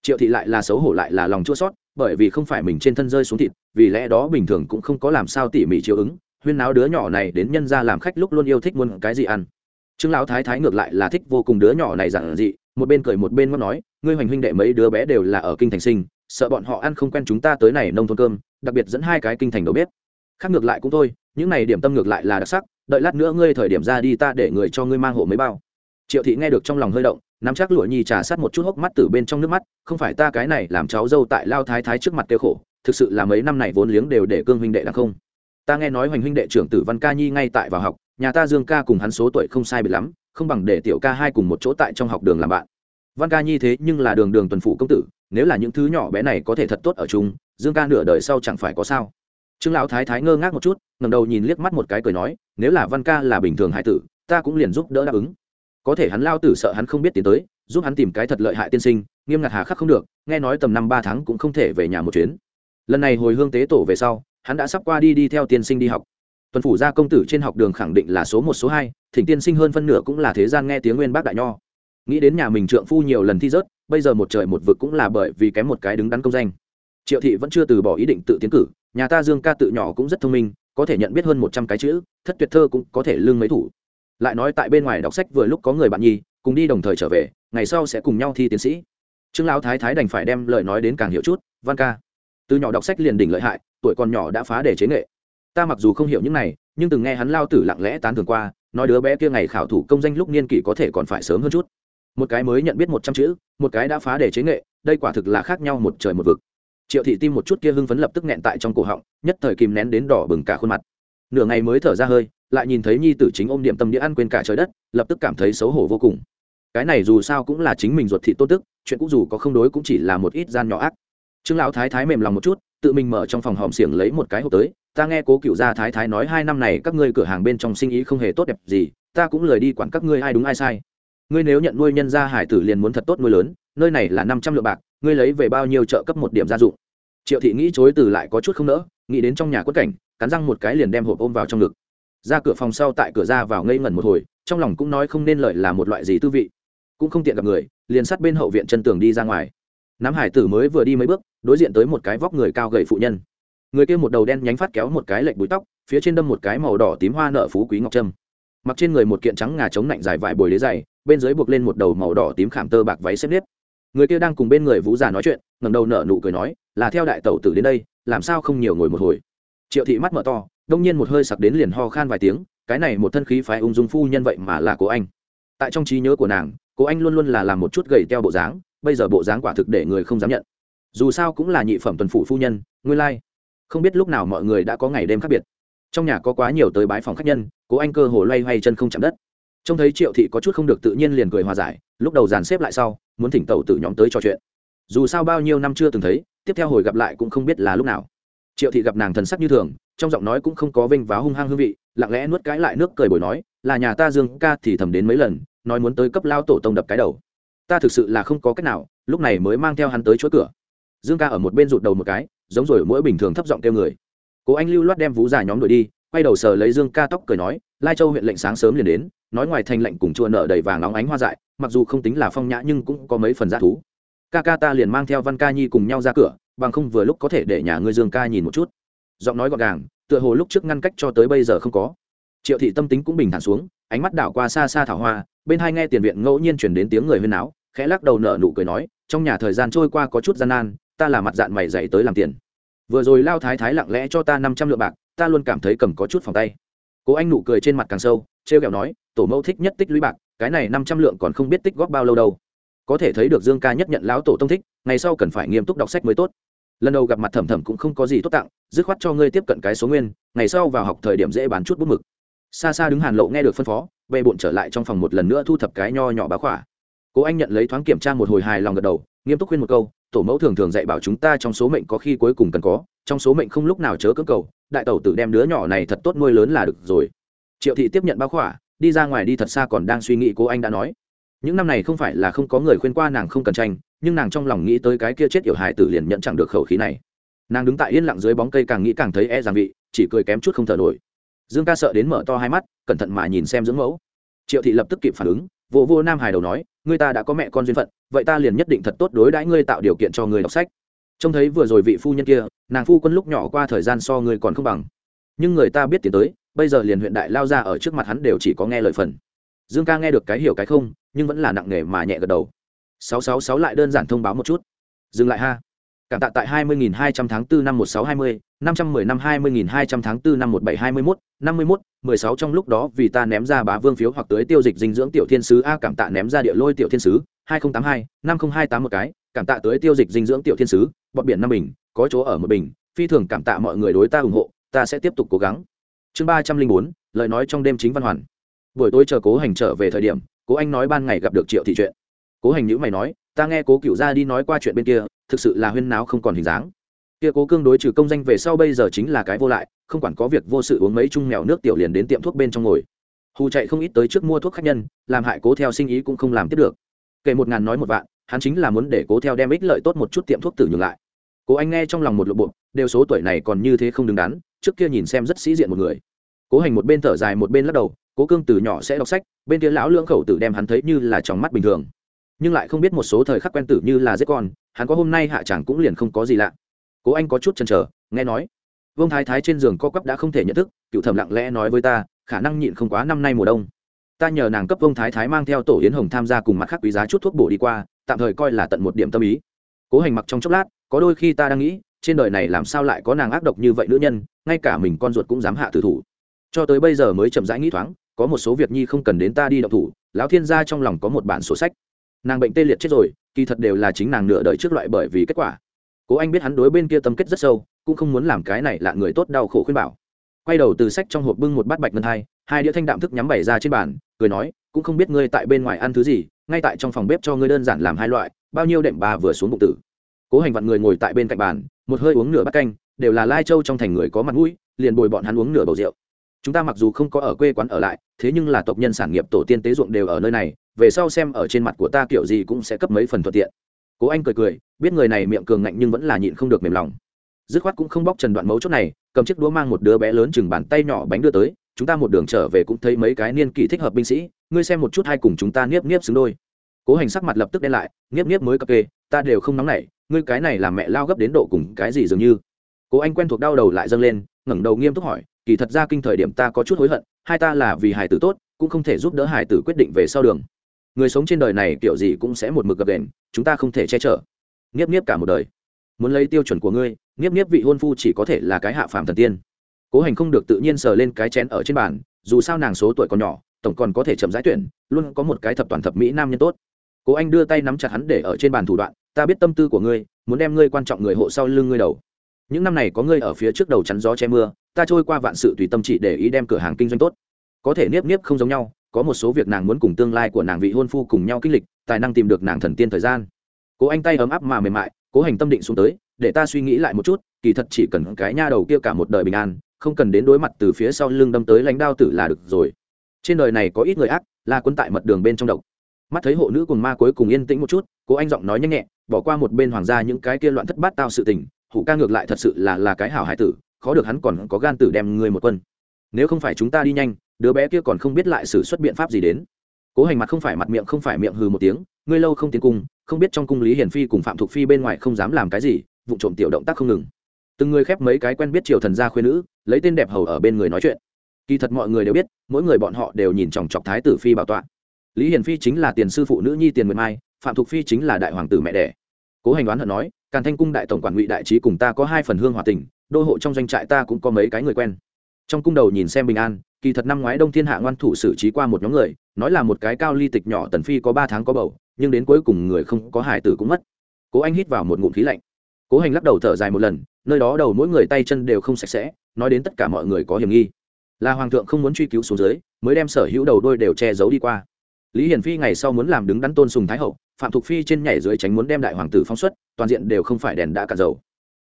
Triệu thị lại là xấu hổ lại là lòng chua sót bởi vì không phải mình trên thân rơi xuống thịt, vì lẽ đó bình thường cũng không có làm sao tỉ mỉ chiếu ứng huyên náo đứa nhỏ này đến nhân ra làm khách lúc luôn yêu thích muốn cái gì ăn. Trương lão thái thái ngược lại là thích vô cùng đứa nhỏ này giản dị, một bên cười một bên ngót nói, ngươi hoành huynh đệ mấy đứa bé đều là ở kinh thành sinh, sợ bọn họ ăn không quen chúng ta tới này nông thôn cơm, đặc biệt dẫn hai cái kinh thành đầu bếp. Khác ngược lại cũng thôi, những này điểm tâm ngược lại là đặc sắc, đợi lát nữa ngươi thời điểm ra đi ta để người cho ngươi mang hộ mấy bao. Triệu thị nghe được trong lòng hơi động, nắm chắc lụa nhi trà sát một chút hốc mắt từ bên trong nước mắt, không phải ta cái này làm cháu dâu tại lao thái thái trước mặt tiêu khổ, thực sự là mấy năm này vốn liếng đều để cương huynh đệ đáng không ta nghe nói hoành huynh đệ trưởng tử văn ca nhi ngay tại vào học, nhà ta dương ca cùng hắn số tuổi không sai biệt lắm, không bằng để tiểu ca hai cùng một chỗ tại trong học đường làm bạn. Văn ca nhi thế nhưng là đường đường tuần phủ công tử, nếu là những thứ nhỏ bé này có thể thật tốt ở chung, dương ca nửa đời sau chẳng phải có sao. Trương lão thái thái ngơ ngác một chút ngầm đầu nhìn liếc mắt một cái cười nói, nếu là văn ca là bình thường hải tử, ta cũng liền giúp đỡ đáp ứng. Có thể hắn lao tử sợ hắn không biết tiến tới, giúp hắn tìm cái thật lợi hại tiên sinh, nghiêm ngặt hà khắc không được, nghe nói tầm năm ba tháng cũng không thể về nhà một chuyến. Lần này hồi hương tế tổ về sau hắn đã sắp qua đi đi theo tiên sinh đi học. Tuần phủ gia công tử trên học đường khẳng định là số một, số hai, thỉnh tiên sinh hơn phân nửa cũng là thế gian nghe tiếng nguyên bác đại nho. Nghĩ đến nhà mình trượng phu nhiều lần thi rớt, bây giờ một trời một vực cũng là bởi vì kém một cái đứng đắn công danh. Triệu thị vẫn chưa từ bỏ ý định tự tiến cử, nhà ta dương ca tự nhỏ cũng rất thông minh, có thể nhận biết hơn một trăm cái chữ, thất tuyệt thơ cũng có thể lương mấy thủ. Lại nói tại bên ngoài đọc sách vừa lúc có người bạn nhi, cùng đi đồng thời trở về, ngày sau sẽ cùng nhau thi tiến sĩ. Trương lão thái thái đành phải đem lời nói đến càng hiểu chút, văn ca. Từ nhỏ đọc sách liền đỉnh lợi hại tuổi còn nhỏ đã phá để chế nghệ. Ta mặc dù không hiểu những này, nhưng từng nghe hắn lao tử lặng lẽ tán thường qua, nói đứa bé kia ngày khảo thủ công danh lúc niên kỷ có thể còn phải sớm hơn chút. Một cái mới nhận biết một trăm chữ, một cái đã phá để chế nghệ, đây quả thực là khác nhau một trời một vực. Triệu thị tim một chút kia hưng phấn lập tức nghẹn tại trong cổ họng, nhất thời kìm nén đến đỏ bừng cả khuôn mặt. Nửa ngày mới thở ra hơi, lại nhìn thấy nhi tử chính ôm điểm tâm đĩa ăn quên cả trời đất, lập tức cảm thấy xấu hổ vô cùng. Cái này dù sao cũng là chính mình ruột thị tốt tức, chuyện cũng dù có không đối cũng chỉ là một ít gian nhỏ ác. Trương lão thái thái mềm lòng một chút tự mình mở trong phòng hòm xiềng lấy một cái hộp tới, ta nghe cố cựu gia thái thái nói hai năm này các ngươi cửa hàng bên trong sinh ý không hề tốt đẹp gì, ta cũng lời đi quản các ngươi ai đúng ai sai. Ngươi nếu nhận nuôi nhân gia hải tử liền muốn thật tốt nuôi lớn, nơi này là năm trăm lượng bạc, ngươi lấy về bao nhiêu trợ cấp một điểm gia dụng. Triệu thị nghĩ chối từ lại có chút không nỡ, nghĩ đến trong nhà quất cảnh, cắn răng một cái liền đem hộp ôm vào trong ngực. Ra cửa phòng sau tại cửa ra vào ngây ngẩn một hồi, trong lòng cũng nói không nên lợi là một loại gì tư vị. Cũng không tiện gặp người, liền sát bên hậu viện chân tường đi ra ngoài nắm hải tử mới vừa đi mấy bước, đối diện tới một cái vóc người cao gầy phụ nhân. Người kia một đầu đen nhánh phát kéo một cái lệnh búi tóc, phía trên đâm một cái màu đỏ tím hoa nợ phú quý ngọc trâm. Mặc trên người một kiện trắng ngà chống lạnh dài vải bồi lế dày, bên dưới buộc lên một đầu màu đỏ tím khảm tơ bạc váy xếp nếp. Người kia đang cùng bên người vũ già nói chuyện ngầm đầu nở nụ cười nói, là theo đại tẩu tử đến đây, làm sao không nhiều ngồi một hồi? Triệu thị mắt mở to, đông nhiên một hơi sặc đến liền ho khan vài tiếng, cái này một thân khí phái ung dung phu nhân vậy mà là cô anh. Tại trong trí nhớ của nàng, cô anh luôn luôn là làm một chút gầy teo bộ dáng bây giờ bộ dáng quả thực để người không dám nhận. Dù sao cũng là nhị phẩm tuần phủ phu nhân, nguyên lai、like. không biết lúc nào mọi người đã có ngày đêm khác biệt. Trong nhà có quá nhiều tới bái phòng khách nhân, cố anh cơ hồ loay hoay chân không chạm đất. Trông thấy triệu thị có chút không được tự nhiên liền cười hòa giải, lúc đầu dàn xếp lại sau, muốn thỉnh tàu từ nhóm tới trò chuyện. Dù sao bao nhiêu năm chưa từng thấy, tiếp theo hồi gặp lại cũng không biết là lúc nào. Triệu thị gặp nàng thần sắc như thường, trong giọng nói cũng không có vinh váo hung hăng hương vị, lặng lẽ nuốt cãi lại nước cười bồi nói, là nhà ta dương ca thì thầm đến mấy lần, nói muốn tới cấp lao tổ tông đập cái đầu ta thực sự là không có cách nào, lúc này mới mang theo hắn tới chỗ cửa. Dương ca ở một bên rụt đầu một cái, giống rồi mỗi bình thường thấp giọng kêu người. Cố anh lưu loát đem vú già nhóm đuổi đi, quay đầu sờ lấy dương ca tóc cười nói, lai châu huyện lệnh sáng sớm liền đến, nói ngoài thành lệnh cùng chua nợ đầy vàng óng ánh hoa dại, mặc dù không tính là phong nhã nhưng cũng có mấy phần g thú. Ca ca ta liền mang theo văn ca nhi cùng nhau ra cửa, bằng không vừa lúc có thể để nhà ngươi dương ca nhìn một chút. Giọng nói gọn gàng, tựa hồ lúc trước ngăn cách cho tới bây giờ không có. Triệu thị tâm tính cũng bình thản xuống, ánh mắt đảo qua xa xa thảo hoa, bên hai nghe tiền viện ngẫu nhiên chuyển đến tiếng người huyên áo khẽ lắc đầu nở nụ cười nói, trong nhà thời gian trôi qua có chút gian nan, ta là mặt dạng mày dạy tới làm tiền. Vừa rồi lao thái thái lặng lẽ cho ta năm trăm lượng bạc, ta luôn cảm thấy cầm có chút phòng tay. Cố anh nụ cười trên mặt càng sâu t r e o kẹo nói, tổ mẫu thích nhất tích lũy bạc, cái này năm trăm lượng còn không biết tích góp bao lâu đâu. Có thể thấy được dương ca nhất nhận lão tổ tông thích, ngày sau cần phải nghiêm túc đọc sách mới tốt. Lần đầu gặp mặt thẩm thẩm cũng không có gì tốt tặng, dứt khoát cho ngươi tiếp cận cái số nguyên, ngày sau vào học thời điểm dễ bán chút bút mực. Xa xa đứng hàn lộ nghe được phân phó bệ bộn trở lại trong phòng một lần nữa thu thập cái nho nhỏ bá khỏa cố anh nhận lấy thoáng kiểm tra một hồi hài lòng gật đầu, nghiêm túc khuyên một câu, tổ mẫu thường thường dạy bảo chúng ta trong số mệnh có khi cuối cùng cần có, trong số mệnh không lúc nào chớ cưỡng cầu, đại tẩu tự đem đứa nhỏ này thật tốt nuôi lớn là được rồi. Triệu thị tiếp nhận bao khỏa, đi ra ngoài đi thật xa còn đang suy nghĩ cô anh đã nói. Những năm này không phải là không có người khuyên qua nàng không cần tranh, nhưng nàng trong lòng nghĩ tới cái kia chết yểu hài tử liền nhận chẳng được khẩu khí này. Nàng đứng tại yên lặng dưới bóng cây càng nghĩ càng thấy e rằng vị, chỉ cười kém chút không thở nổi. Dương ca sợ đến mở to hai mắt, cẩn thận mà nhìn xem dưỡng mẫu. Triệu thị lập tức kịp phản ứng vô vô nam hài đầu nói ngươi ta đã có mẹ con duyên phận, vậy ta liền nhất định thật tốt đối đãi ngươi tạo điều kiện cho ngươi đọc sách. Trông thấy vừa rồi vị phu nhân kia, nàng phu quân lúc nhỏ qua thời gian so ngươi còn không bằng. Nhưng người ta biết tiến tới, bây giờ liền huyện đại lao ra ở trước mặt hắn đều chỉ có nghe lời phần. Dương ca nghe được cái hiểu cái không, nhưng vẫn là nặng nề mà nhẹ gật đầu. Sáu sáu sáu lại đơn giản thông báo một chút. Dừng lại ha cảm tạ tại hai mươi nghìn hai trăm tháng 4 năm một sáu hai mươi, năm trăm mười năm hai mươi nghìn hai trăm tháng 4 năm một bảy hai mươi mốt, năm mươi mốt, mười sáu trong lúc đó vì ta ném ra bá vương phiếu hoặc tới tiêu dịch dinh dưỡng tiểu thiên sứ, a, cảm tạ ném ra địa lôi tiểu thiên sứ, hai nghìn tám hai, năm nghìn hai tám một cái, cảm tạ tới tiêu dịch dinh dưỡng tiểu thiên sứ bọt biển năm bình, có chỗ ở một bình, phi thường cảm tạ mọi người đối ta ủng hộ, ta sẽ tiếp tục cố gắng. Chương ba trăm linh bốn, lời nói trong đêm chính văn hoàn. Buổi tối chờ cố hành trở về thời điểm, cố anh nói ban ngày gặp được triệu thị chuyện. Cố hành nhíu mày nói ta nghe cố cựu ra đi nói qua chuyện bên kia, thực sự là huyên náo không còn hình dáng. Kia cố cương đối trừ công danh về sau bây giờ chính là cái vô lại, không quản có việc vô sự uống mấy chung mèo nước tiểu liền đến tiệm thuốc bên trong ngồi. Hù chạy không ít tới trước mua thuốc khách nhân, làm hại cố theo sinh ý cũng không làm tiếp được. Kể một ngàn nói một vạn, hắn chính là muốn để cố theo đem ích lợi tốt một chút tiệm thuốc tử nhường lại. Cố anh nghe trong lòng một lộ bộ, đều số tuổi này còn như thế không đứng đắn, trước kia nhìn xem rất sĩ diện một người. Cố hành một bên thở dài một bên lắc đầu, cố cương từ nhỏ sẽ đọc sách, bên kia lão lưỡng khẩu tử đem hắn thấy như là trong mắt bình thường nhưng lại không biết một số thời khắc quen tử như là giết con, hắn có hôm nay hạ chẳng cũng liền không có gì lạ. Cố anh có chút chần chờ, nghe nói. Vương thái thái trên giường co quắp đã không thể nhận thức, cựu thẩm lặng lẽ nói với ta, khả năng nhịn không quá năm nay mùa đông. Ta nhờ nàng cấp vương thái thái mang theo tổ yến hồng tham gia cùng mặt khác quý giá chút thuốc bổ đi qua, tạm thời coi là tận một điểm tâm ý. Cố hành mặc trong chốc lát, có đôi khi ta đang nghĩ, trên đời này làm sao lại có nàng ác độc như vậy nữ nhân, ngay cả mình con ruột cũng dám hạ tử thủ. Cho tới bây giờ mới chậm rãi nghĩ thoáng, có một số việc nhi không cần đến ta đi đọc thủ, lão thiên gia trong lòng có một bản sổ sách nàng bệnh tê liệt chết rồi, kỳ thật đều là chính nàng nửa đời trước loại bởi vì kết quả. Cố anh biết hắn đối bên kia tâm kết rất sâu, cũng không muốn làm cái này là người tốt đau khổ khuyên bảo. Quay đầu từ sách trong hộp bưng một bát bạch ngân hai hai đĩa thanh đạm thức nhắm bày ra trên bàn, cười nói, cũng không biết ngươi tại bên ngoài ăn thứ gì, ngay tại trong phòng bếp cho ngươi đơn giản làm hai loại, bao nhiêu đệm bà vừa xuống bụng tử. Cố hành vặn người ngồi tại bên cạnh bàn, một hơi uống nửa bát canh, đều là lai châu trong thành người có mặt mũi, liền bồi bọn hắn uống nửa bầu rượu. Chúng ta mặc dù không có ở quê quán ở lại, thế nhưng là tộc nhân sản nghiệp tổ tiên tế ruộng đều ở nơi này về sau xem ở trên mặt của ta kiểu gì cũng sẽ cấp mấy phần thuận tiện. Cố anh cười cười, biết người này miệng cường ngạnh nhưng vẫn là nhịn không được mềm lòng. Dứt khoát cũng không bóc trần đoạn mấu chốt này, cầm chiếc đũa mang một đứa bé lớn chừng bàn tay nhỏ bánh đưa tới, chúng ta một đường trở về cũng thấy mấy cái niên kỷ thích hợp binh sĩ, ngươi xem một chút hai cùng chúng ta niếp niếp xứng đôi. Cố hành sắc mặt lập tức đen lại, niếp niếp mới cập kê, ta đều không nóng nảy, ngươi cái này làm mẹ lao gấp đến độ cùng cái gì dường như. Cố anh quen thuộc đau đầu lại dâng lên, ngẩng đầu nghiêm túc hỏi, kỳ thật ra kinh thời điểm ta có chút hối hận, hai ta là vì hải tử tốt, cũng không thể giúp đỡ hải tử quyết định về sau đường người sống trên đời này kiểu gì cũng sẽ một mực gặp đền, chúng ta không thể che chở. Nghiếp nghiếp cả một đời. Muốn lấy tiêu chuẩn của ngươi, nghiếp nghiếp vị hôn phu chỉ có thể là cái hạ phàm thần tiên. Cố hành không được tự nhiên sờ lên cái chén ở trên bàn, dù sao nàng số tuổi còn nhỏ, tổng còn có thể chậm giải tuyển, luôn có một cái thập toàn thập mỹ nam nhân tốt. Cố anh đưa tay nắm chặt hắn để ở trên bàn thủ đoạn, ta biết tâm tư của ngươi, muốn đem ngươi quan trọng người hộ sau lưng ngươi đầu. Những năm này có ngươi ở phía trước đầu chắn gió che mưa, ta trôi qua vạn sự tùy tâm chỉ để ý đem cửa hàng kinh doanh tốt. Có thể niếp niếp không giống nhau có một số việc nàng muốn cùng tương lai của nàng vị hôn phu cùng nhau kinh lịch, tài năng tìm được nàng thần tiên thời gian. Cố anh tay ấm áp mà mềm mại, cố hành tâm định xuống tới, để ta suy nghĩ lại một chút, kỳ thật chỉ cần cái nha đầu kia cả một đời bình an, không cần đến đối mặt từ phía sau lưng đâm tới lãnh đao tử là được rồi. Trên đời này có ít người ác, là quân tại mật đường bên trong độc. Mắt thấy hộ nữ cùng ma cuối cùng yên tĩnh một chút, cố anh giọng nói nhanh nhẹ, bỏ qua một bên hoàng gia những cái kia loạn thất bát tao sự tình, hủ ca ngược lại thật sự là là cái hảo hải tử, khó được hắn còn có gan tử đem người một quân nếu không phải chúng ta đi nhanh, đứa bé kia còn không biết lại xử xuất biện pháp gì đến. Cố hành mặt không phải mặt miệng, không phải miệng hừ một tiếng, ngươi lâu không tiến cung, không biết trong cung lý hiển phi cùng phạm thục phi bên ngoài không dám làm cái gì, vụ trộm tiểu động tác không ngừng. Từng người khép mấy cái quen biết triều thần gia khuyên nữ, lấy tên đẹp hầu ở bên người nói chuyện. Kỳ thật mọi người đều biết, mỗi người bọn họ đều nhìn chòng chọc thái tử phi bảo tọa. Lý hiền phi chính là tiền sư phụ nữ nhi tiền nguyệt mai, phạm thục phi chính là đại hoàng tử mẹ đẻ. Cố hành đoán hận nói, càn thanh cung đại tổng quản ngụy đại trí cùng ta có hai phần hương hòa tình, đô hộ trong doanh trại ta cũng có mấy cái người quen trong cung đầu nhìn xem bình an, kỳ thật năm ngoái đông thiên hạ ngoan thủ xử trí qua một nhóm người, nói là một cái cao ly tịch nhỏ tần phi có ba tháng có bầu, nhưng đến cuối cùng người không có hải tử cũng mất. Cố anh hít vào một ngụm khí lạnh. Cố hành lắc đầu thở dài một lần, nơi đó đầu mỗi người tay chân đều không sạch sẽ, nói đến tất cả mọi người có hiểm nghi. Là hoàng thượng không muốn truy cứu xuống dưới, mới đem sở hữu đầu đôi đều che giấu đi qua. Lý hiển phi ngày sau muốn làm đứng đắn tôn sùng thái hậu, phạm thục phi trên nhảy dưới tránh muốn đem đại hoàng tử phóng xuất, toàn diện đều không phải đèn đã cả dầu.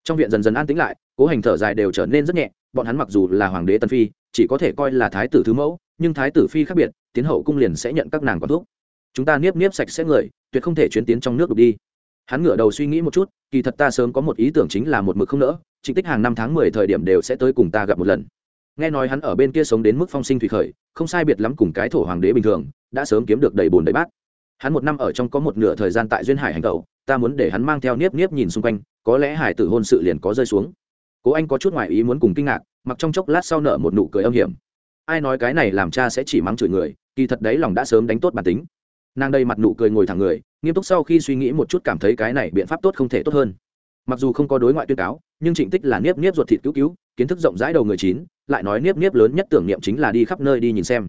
Trong viện dần dần an tĩnh lại, cố hành thở dài đều trở nên rất nhẹ bọn hắn mặc dù là hoàng đế tân phi, chỉ có thể coi là thái tử thứ mẫu, nhưng thái tử phi khác biệt, tiến hậu cung liền sẽ nhận các nàng quản thuốc chúng ta niếp niếp sạch sẽ người, tuyệt không thể chuyến tiến trong nước đục đi. Hắn ngửa đầu suy nghĩ một chút, kỳ thật ta sớm có một ý tưởng chính là một mực không nỡ, trịnh tích hàng năm tháng mười thời điểm đều sẽ tới cùng ta gặp một lần. Nghe nói hắn ở bên kia sống đến mức phong sinh thủy khởi, không sai biệt lắm cùng cái thổ hoàng đế bình thường, đã sớm kiếm được đầy bồn đầy bát. Hắn một năm ở trong có một nửa thời gian tại duyên hải hành tẩu, ta muốn để hắn mang theo niếp niếp nhìn xung quanh, có lẽ hải tử hôn sự liền có rơi xuống cố anh có chút ngoại ý muốn cùng kinh ngạc, mặc trong chốc lát sau nở một nụ cười âm hiểm. Ai nói cái này làm cha sẽ chỉ mắng chửi người, kỳ thật đấy lòng đã sớm đánh tốt bản tính. Nàng đây mặt nụ cười ngồi thẳng người, nghiêm túc sau khi suy nghĩ một chút cảm thấy cái này biện pháp tốt không thể tốt hơn. Mặc dù không có đối ngoại tuyên cáo, nhưng trịnh tích là niếp niếp ruột thịt cứu cứu, kiến thức rộng rãi đầu người chín, lại nói niếp niếp lớn nhất tưởng niệm chính là đi khắp nơi đi nhìn xem.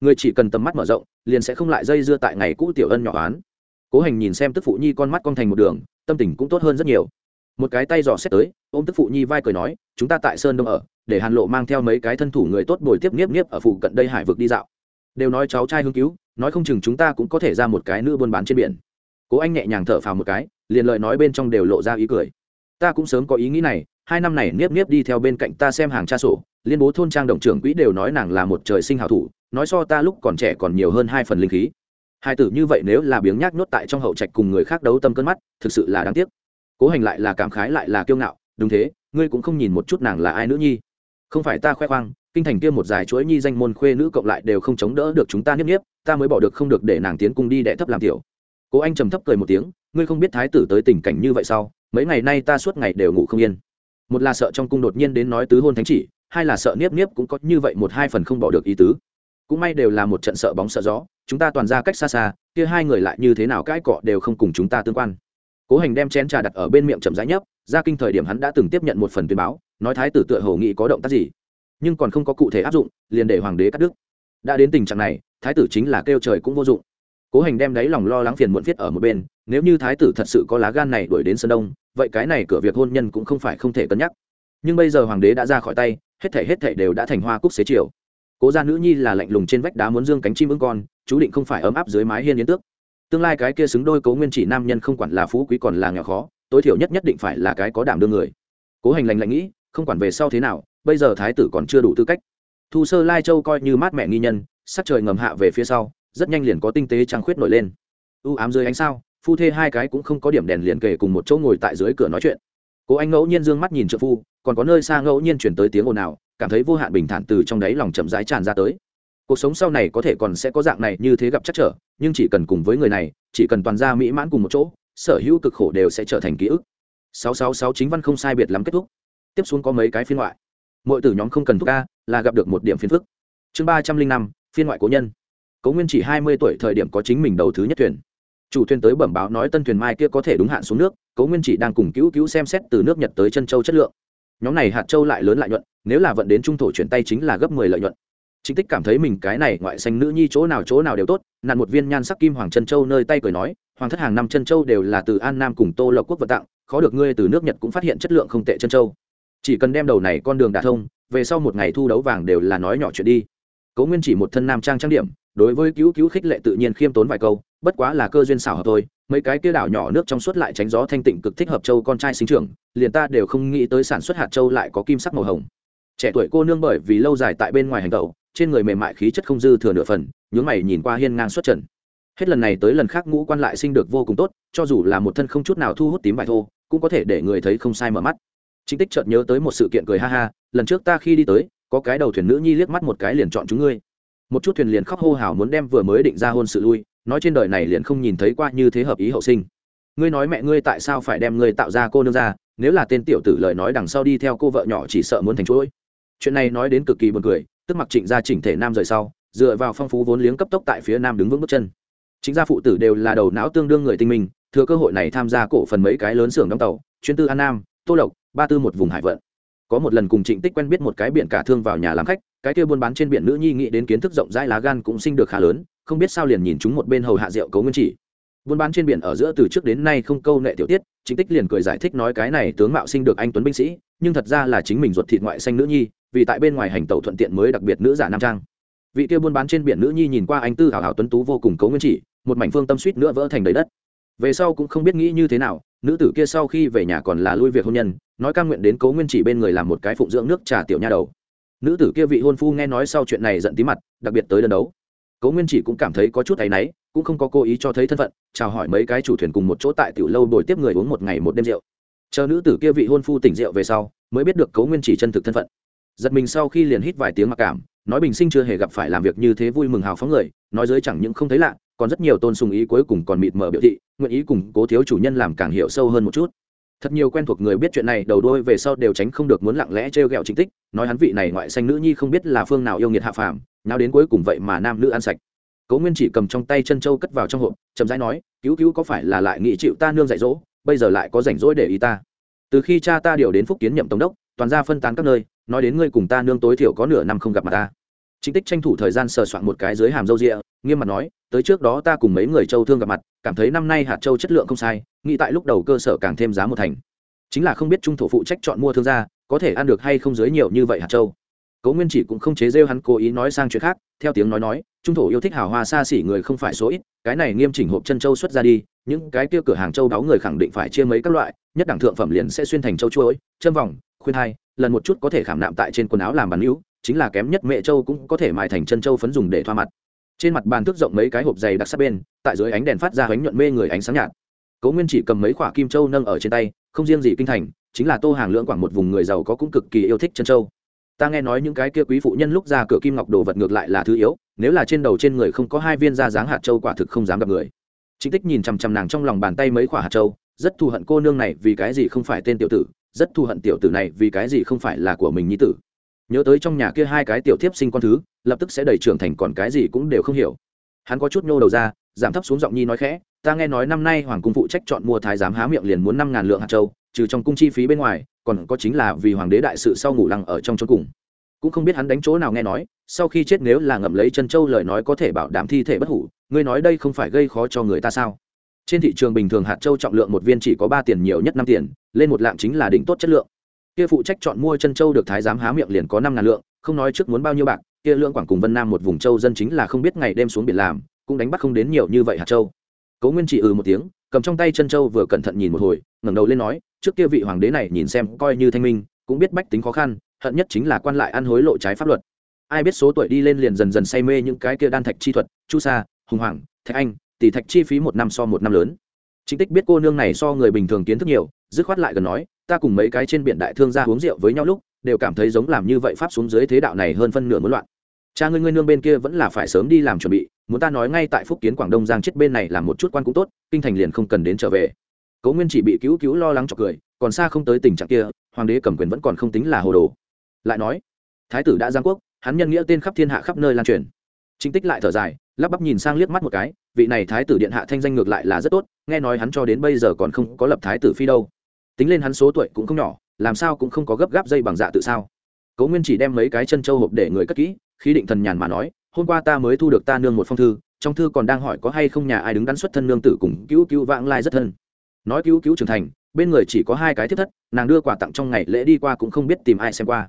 Người chỉ cần tầm mắt mở rộng, liền sẽ không lại dây dưa tại ngày cũ tiểu ân nhỏ oán. Cố hành nhìn xem tức phụ nhi con mắt con thành một đường, tâm tình cũng tốt hơn rất nhiều một cái tay dò xét tới, ôm tức phụ nhi vai cười nói, chúng ta tại sơn đông ở, để hàn lộ mang theo mấy cái thân thủ người tốt bồi tiếp niếp niếp ở phụ cận đây hải vực đi dạo. Đều nói cháu trai hương cứu, nói không chừng chúng ta cũng có thể ra một cái nữ buôn bán trên biển. Cố anh nhẹ nhàng thở phào một cái, liền lời nói bên trong đều lộ ra ý cười. Ta cũng sớm có ý nghĩ này, hai năm này niếp niếp đi theo bên cạnh ta xem hàng tra sổ, liên bố thôn trang động trưởng quỹ đều nói nàng là một trời sinh hảo thủ, nói so ta lúc còn trẻ còn nhiều hơn hai phần linh khí. Hai tử như vậy nếu là biếng nhác nhốt tại trong hậu trạch cùng người khác đấu tâm cơn mắt, thực sự là đáng tiếc cố hành lại là cảm khái lại là kiêu ngạo, đúng thế, ngươi cũng không nhìn một chút nàng là ai nữ nhi. Không phải ta khoe khoang, kinh thành kia một giải chuỗi nhi danh môn khuê nữ cộng lại đều không chống đỡ được chúng ta niếp niếp, ta mới bỏ được không được để nàng tiến cung đi đệ thấp làm tiểu. Cố anh trầm thấp cười một tiếng, ngươi không biết thái tử tới tình cảnh như vậy sau mấy ngày nay ta suốt ngày đều ngủ không yên. Một là sợ trong cung đột nhiên đến nói tứ hôn thánh chỉ, hai là sợ niếp niếp cũng có như vậy một hai phần không bỏ được ý tứ. Cũng may đều là một trận sợ bóng sợ gió, chúng ta toàn ra cách xa xa, kia hai người lại như thế nào cãi cọ đều không cùng chúng ta tương quan cố hành đem chén trà đặt ở bên miệng chậm rãi nhấp, ra kinh thời điểm hắn đã từng tiếp nhận một phần tuyên báo, nói thái tử tựa hồ nghị có động tác gì, nhưng còn không có cụ thể áp dụng, liền để hoàng đế cắt đứt. Đã đến tình trạng này, thái tử chính là kêu trời cũng vô dụng. Cố hành đem đáy lòng lo lắng phiền muộn viết ở một bên, nếu như thái tử thật sự có lá gan này đuổi đến sơn đông, vậy cái này cửa việc hôn nhân cũng không phải không thể cân nhắc. Nhưng bây giờ hoàng đế đã ra khỏi tay, hết thể hết thể đều đã thành hoa cúc xế chiều. Cố gia nữ nhi là lạnh lùng trên vách đá muốn dương cánh chim ưng con, chú định không phải ấm áp dưới mái hiên yến tước tương lai cái kia xứng đôi cố nguyên chỉ nam nhân không quản là phú quý còn là nghèo khó, tối thiểu nhất nhất định phải là cái có đảm đương người. Cố hành lành lạnh nghĩ, không quản về sau thế nào, bây giờ thái tử còn chưa đủ tư cách. Thu sơ lai châu coi như mát mẹ nghi nhân, sắc trời ngầm hạ về phía sau, rất nhanh liền có tinh tế trăng khuyết nổi lên. U ám dưới ánh sao, phu thê hai cái cũng không có điểm đèn liền kề cùng một chỗ ngồi tại dưới cửa nói chuyện. Cố anh ngẫu nhiên d ư ơ n g mắt nhìn trợ phu, còn có nơi xa ngẫu nhiên chuyển tới tiếng ồn ào, cảm thấy vô hạn bình thản từ trong đáy lòng chậm rãi tràn ra tới cuộc sống sau này có thể còn sẽ có dạng này như thế gặp chắc trở, nhưng chỉ cần cùng với người này, chỉ cần toàn ra mỹ mãn cùng một chỗ, sở hữu cực khổ đều sẽ trở thành ký ức. Sáu sáu sáu chính văn không sai biệt lắm kết thúc. Tiếp xuống có mấy cái phiên ngoại. Mọi tử nhóm không cần thuốc ca, là gặp được một điểm phiên phức. Chương ba trăm linh năm, phiên ngoại cố nhân. Cố nguyên chỉ hai mươi tuổi thời điểm có chính mình đầu thứ nhất thuyền. Chủ thuyền tới bẩm báo nói tân thuyền mai kia có thể đúng hạn xuống nước, cố nguyên chỉ đang cùng cứu cứu xem xét từ nước nhật tới chân châu chất lượng. Nhóm này hạt châu lại lớn lại nhuận, nếu là vận đến trung thổ chuyển tay chính là gấp mười lợi nhuận chính tích cảm thấy mình cái này ngoại xanh nữ nhi chỗ nào chỗ nào đều tốt, nặn một viên nhan sắc kim hoàng chân châu nơi tay cười nói, hoàng thất hàng năm chân châu đều là từ an nam cùng tô lộc quốc vận tặng, khó được ngươi từ nước nhật cũng phát hiện chất lượng không tệ chân châu. Chỉ cần đem đầu này con đường đả thông, về sau một ngày thu đấu vàng đều là nói nhỏ chuyện đi. Cố nguyên chỉ một thân nam trang trang điểm, đối với cứu cứu khích lệ tự nhiên khiêm tốn vài câu, bất quá là cơ duyên xảo hợp thôi, mấy cái kia đảo nhỏ nước trong suốt lại tránh gió thanh tịnh cực thích hợp châu con trai sinh trưởng, liền ta đều không nghĩ tới sản xuất hạt châu lại có kim sắc màu hồng. Trẻ tuổi cô nương bởi vì lâu dài tại bên ngoài hành tẩu trên người mềm mại khí chất không dư thừa nửa phần, nhướng mày nhìn qua hiên ngang xuất trần. Hết lần này tới lần khác ngũ quan lại sinh được vô cùng tốt, cho dù là một thân không chút nào thu hút tím bài thô, cũng có thể để người thấy không sai mở mắt. Chính tích chợt nhớ tới một sự kiện cười ha ha, lần trước ta khi đi tới, có cái đầu thuyền nữ nhi liếc mắt một cái liền chọn chúng ngươi. Một chút thuyền liền khóc hô hào muốn đem vừa mới định ra hôn sự lui, nói trên đời này liền không nhìn thấy qua như thế hợp ý hậu sinh. Ngươi nói mẹ ngươi tại sao phải đem ngươi tạo ra cô nương ra, nếu là tên tiểu tử lời nói đằng sau đi theo cô vợ nhỏ chỉ sợ muốn thành chuỗi. Chuyện này nói đến cực kỳ buồn cười tức mặc trịnh gia chỉnh thể nam rời sau, dựa vào phong phú vốn liếng cấp tốc tại phía nam đứng vững bước chân. Chính gia phụ tử đều là đầu não tương đương người tinh minh, thừa cơ hội này tham gia cổ phần mấy cái lớn xưởng đóng tàu, chuyên tư an nam, tô lộc, ba tư một vùng hải vận. Có một lần cùng trịnh tích quen biết một cái biển cả thương vào nhà làm khách, cái kia buôn bán trên biển nữ nhi nghĩ đến kiến thức rộng rãi lá gan cũng sinh được khá lớn, không biết sao liền nhìn chúng một bên hầu hạ rượu cấu nguyên chỉ. Buôn bán trên biển ở giữa từ trước đến nay không câu nệ tiểu tiết, trịnh tích liền cười giải thích nói cái này tướng mạo sinh được anh tuấn binh sĩ nhưng thật ra là chính mình ruột thịt ngoại xanh nữ nhi, vì tại bên ngoài hành tẩu thuận tiện mới đặc biệt nữ giả nam trang. Vị kia buôn bán trên biển nữ nhi nhìn qua anh tư hào hào tuấn tú vô cùng cấu nguyên chỉ, một mảnh phương tâm suýt nữa vỡ thành đầy đất. Về sau cũng không biết nghĩ như thế nào, nữ tử kia sau khi về nhà còn là lui việc hôn nhân, nói cam nguyện đến cấu nguyên chỉ bên người làm một cái phụng dưỡng nước trà tiểu nha đầu. Nữ tử kia vị hôn phu nghe nói sau chuyện này giận tí mặt, đặc biệt tới đơn đấu. Cấu nguyên chỉ cũng cảm thấy có chút áy náy, cũng không có cố ý cho thấy thân phận, chào hỏi mấy cái chủ thuyền cùng một chỗ tại tiểu lâu bồi tiếp người uống một ngày một đêm rượu chờ nữ tử kia vị hôn phu tỉnh rượu về sau, mới biết được cấu nguyên chỉ chân thực thân phận. Giật mình sau khi liền hít vài tiếng mặc cảm, nói bình sinh chưa hề gặp phải làm việc như thế vui mừng hào phóng người, nói giới chẳng những không thấy lạ, còn rất nhiều tôn sùng ý cuối cùng còn mịt mờ biểu thị, nguyện ý cùng cố thiếu chủ nhân làm càng hiểu sâu hơn một chút. Thật nhiều quen thuộc người biết chuyện này đầu đôi về sau đều tránh không được muốn lặng lẽ t r e o g ẹ o chính tích, nói hắn vị này ngoại xanh nữ nhi không biết là phương nào yêu nghiệt hạ phàm nào đến cuối cùng vậy mà nam nữ ăn sạch. Cố nguyên chỉ cầm trong tay chân châu cất vào trong hộp, chậm rãi nói, cứu cứu có phải là lại nghị chịu ta nương dạy dỗ? Bây giờ lại có rảnh rỗi để ý ta. Từ khi cha ta điều đến phúc kiến nhậm tổng đốc, toàn ra phân tán các nơi, nói đến ngươi cùng ta nương tối thiểu có nửa năm không gặp mặt ta. Chính tích tranh thủ thời gian sờ soạn một cái dưới hàm râu rịa, nghiêm mặt nói, tới trước đó ta cùng mấy người châu thương gặp mặt, cảm thấy năm nay hạt châu chất lượng không sai, nghĩ tại lúc đầu cơ sở càng thêm giá một thành. Chính là không biết trung thổ phụ trách chọn mua thương gia, có thể ăn được hay không dưới nhiều như vậy hạt châu. Cố nguyên chỉ cũng không chế rêu hắn cố ý nói sang chuyện khác, theo tiếng nói nói, trung thổ yêu thích hào hoa xa xỉ người không phải số ít, cái này nghiêm chỉnh hộp chân châu xuất ra đi những cái kia cửa hàng châu đáo người khẳng định phải chia mấy các loại nhất đẳng thượng phẩm liền sẽ xuyên thành châu chuối, chân vòng khuyên hai lần một chút có thể khảm nạm tại trên quần áo làm bàn hữu chính là kém nhất mẹ châu cũng có thể mài thành chân châu phấn dùng để thoa mặt. Trên mặt bàn thước rộng mấy cái hộp dày đặc sát bên tại dưới ánh đèn phát ra ánh nhuận mê người ánh sáng nhạt. Cố nguyên chỉ cầm mấy khoả kim châu nâng ở trên tay không riêng gì kinh thành chính là tô hàng lưỡng quảng một vùng người giàu có cũng cực kỳ yêu thích chân châu. Ta nghe nói những cái kia quý phụ nhân lúc ra cửa kim ngọc đồ vật ngược lại là thứ yếu nếu là trên đầu trên người không có hai viên da dáng hạt châu quả thực không dám gặp người chính tích nhìn chằm chằm nàng trong lòng bàn tay mấy quả hạt châu, rất thù hận cô nương này vì cái gì không phải tên tiểu tử, rất thù hận tiểu tử này vì cái gì không phải là của mình nhi tử. Nhớ tới trong nhà kia hai cái tiểu thiếp sinh con thứ, lập tức sẽ đẩy trưởng thành còn cái gì cũng đều không hiểu. Hắn có chút nhô đầu ra, giảm thấp xuống giọng nhi nói khẽ, ta nghe nói năm nay hoàng cung phụ trách chọn mua thái giám há miệng liền muốn năm ngàn lượng hạt châu, trừ trong cung chi phí bên ngoài, còn có chính là vì hoàng đế đại sự sau ngủ lăng ở trong chốn cùng. Cũng không biết hắn đánh chỗ nào nghe nói, sau khi chết nếu là ngậm lấy chân châu lời nói có thể bảo đảm thi thể bất hủ ngươi nói đây không phải gây khó cho người ta sao? Trên thị trường bình thường hạt châu trọng lượng một viên chỉ có ba tiền nhiều nhất năm tiền, lên một lạng chính là đỉnh tốt chất lượng. Kia phụ trách chọn mua chân châu được thái giám há miệng liền có năm ngàn lượng, không nói trước muốn bao nhiêu bạc, kia lượng quảng cùng vân nam một vùng châu dân chính là không biết ngày đêm xuống biển làm, cũng đánh bắt không đến nhiều như vậy hạt châu. Cố nguyên chỉ ừ một tiếng, cầm trong tay chân châu vừa cẩn thận nhìn một hồi, ngẩng đầu lên nói, trước kia vị hoàng đế này nhìn xem coi như thanh minh, cũng biết bách tính khó khăn, hận nhất chính là quan lại ăn hối lộ trái pháp luật. Ai biết số tuổi đi lên liền dần dần say mê những cái kia đan thạch chi thuật, chu sa hùng hoàng, thạch anh, tỷ thạch chi phí một năm so một năm lớn. Chính tích biết cô nương này so người bình thường kiến thức nhiều, dứt khoát lại gần nói, ta cùng mấy cái trên biển đại thương gia uống rượu với nhau lúc, đều cảm thấy giống làm như vậy pháp xuống dưới thế đạo này hơn phân nửa muốn loạn. Cha ngươi ngươi nương bên kia vẫn là phải sớm đi làm chuẩn bị, muốn ta nói ngay tại phúc kiến quảng đông giang chết bên này làm một chút quan cũng tốt, kinh thành liền không cần đến trở về. Cố nguyên chỉ bị cứu cứu lo lắng cho cười, còn xa không tới tình trạng kia, hoàng đế cầm quyền vẫn còn không tính là hồ đồ. Lại nói, thái tử đã giang quốc, hắn nhân nghĩa tên khắp thiên hạ khắp nơi lan truyền. Chính tích lại thở dài lắp bắp nhìn sang liếc mắt một cái, vị này thái tử điện hạ thanh danh ngược lại là rất tốt, nghe nói hắn cho đến bây giờ còn không có lập thái tử phi đâu. Tính lên hắn số tuổi cũng không nhỏ, làm sao cũng không có gấp gáp dây bằng dạ tự sao. Cố nguyên chỉ đem mấy cái chân châu hộp để người cất kỹ khi định thần nhàn mà nói, hôm qua ta mới thu được ta nương một phong thư, trong thư còn đang hỏi có hay không nhà ai đứng đắn xuất thân nương tử cùng cứu cứu vãng lai rất thân. Nói cứu cứu trưởng thành, bên người chỉ có hai cái thiết thất, nàng đưa quà tặng trong ngày lễ đi qua cũng không biết tìm ai xem qua.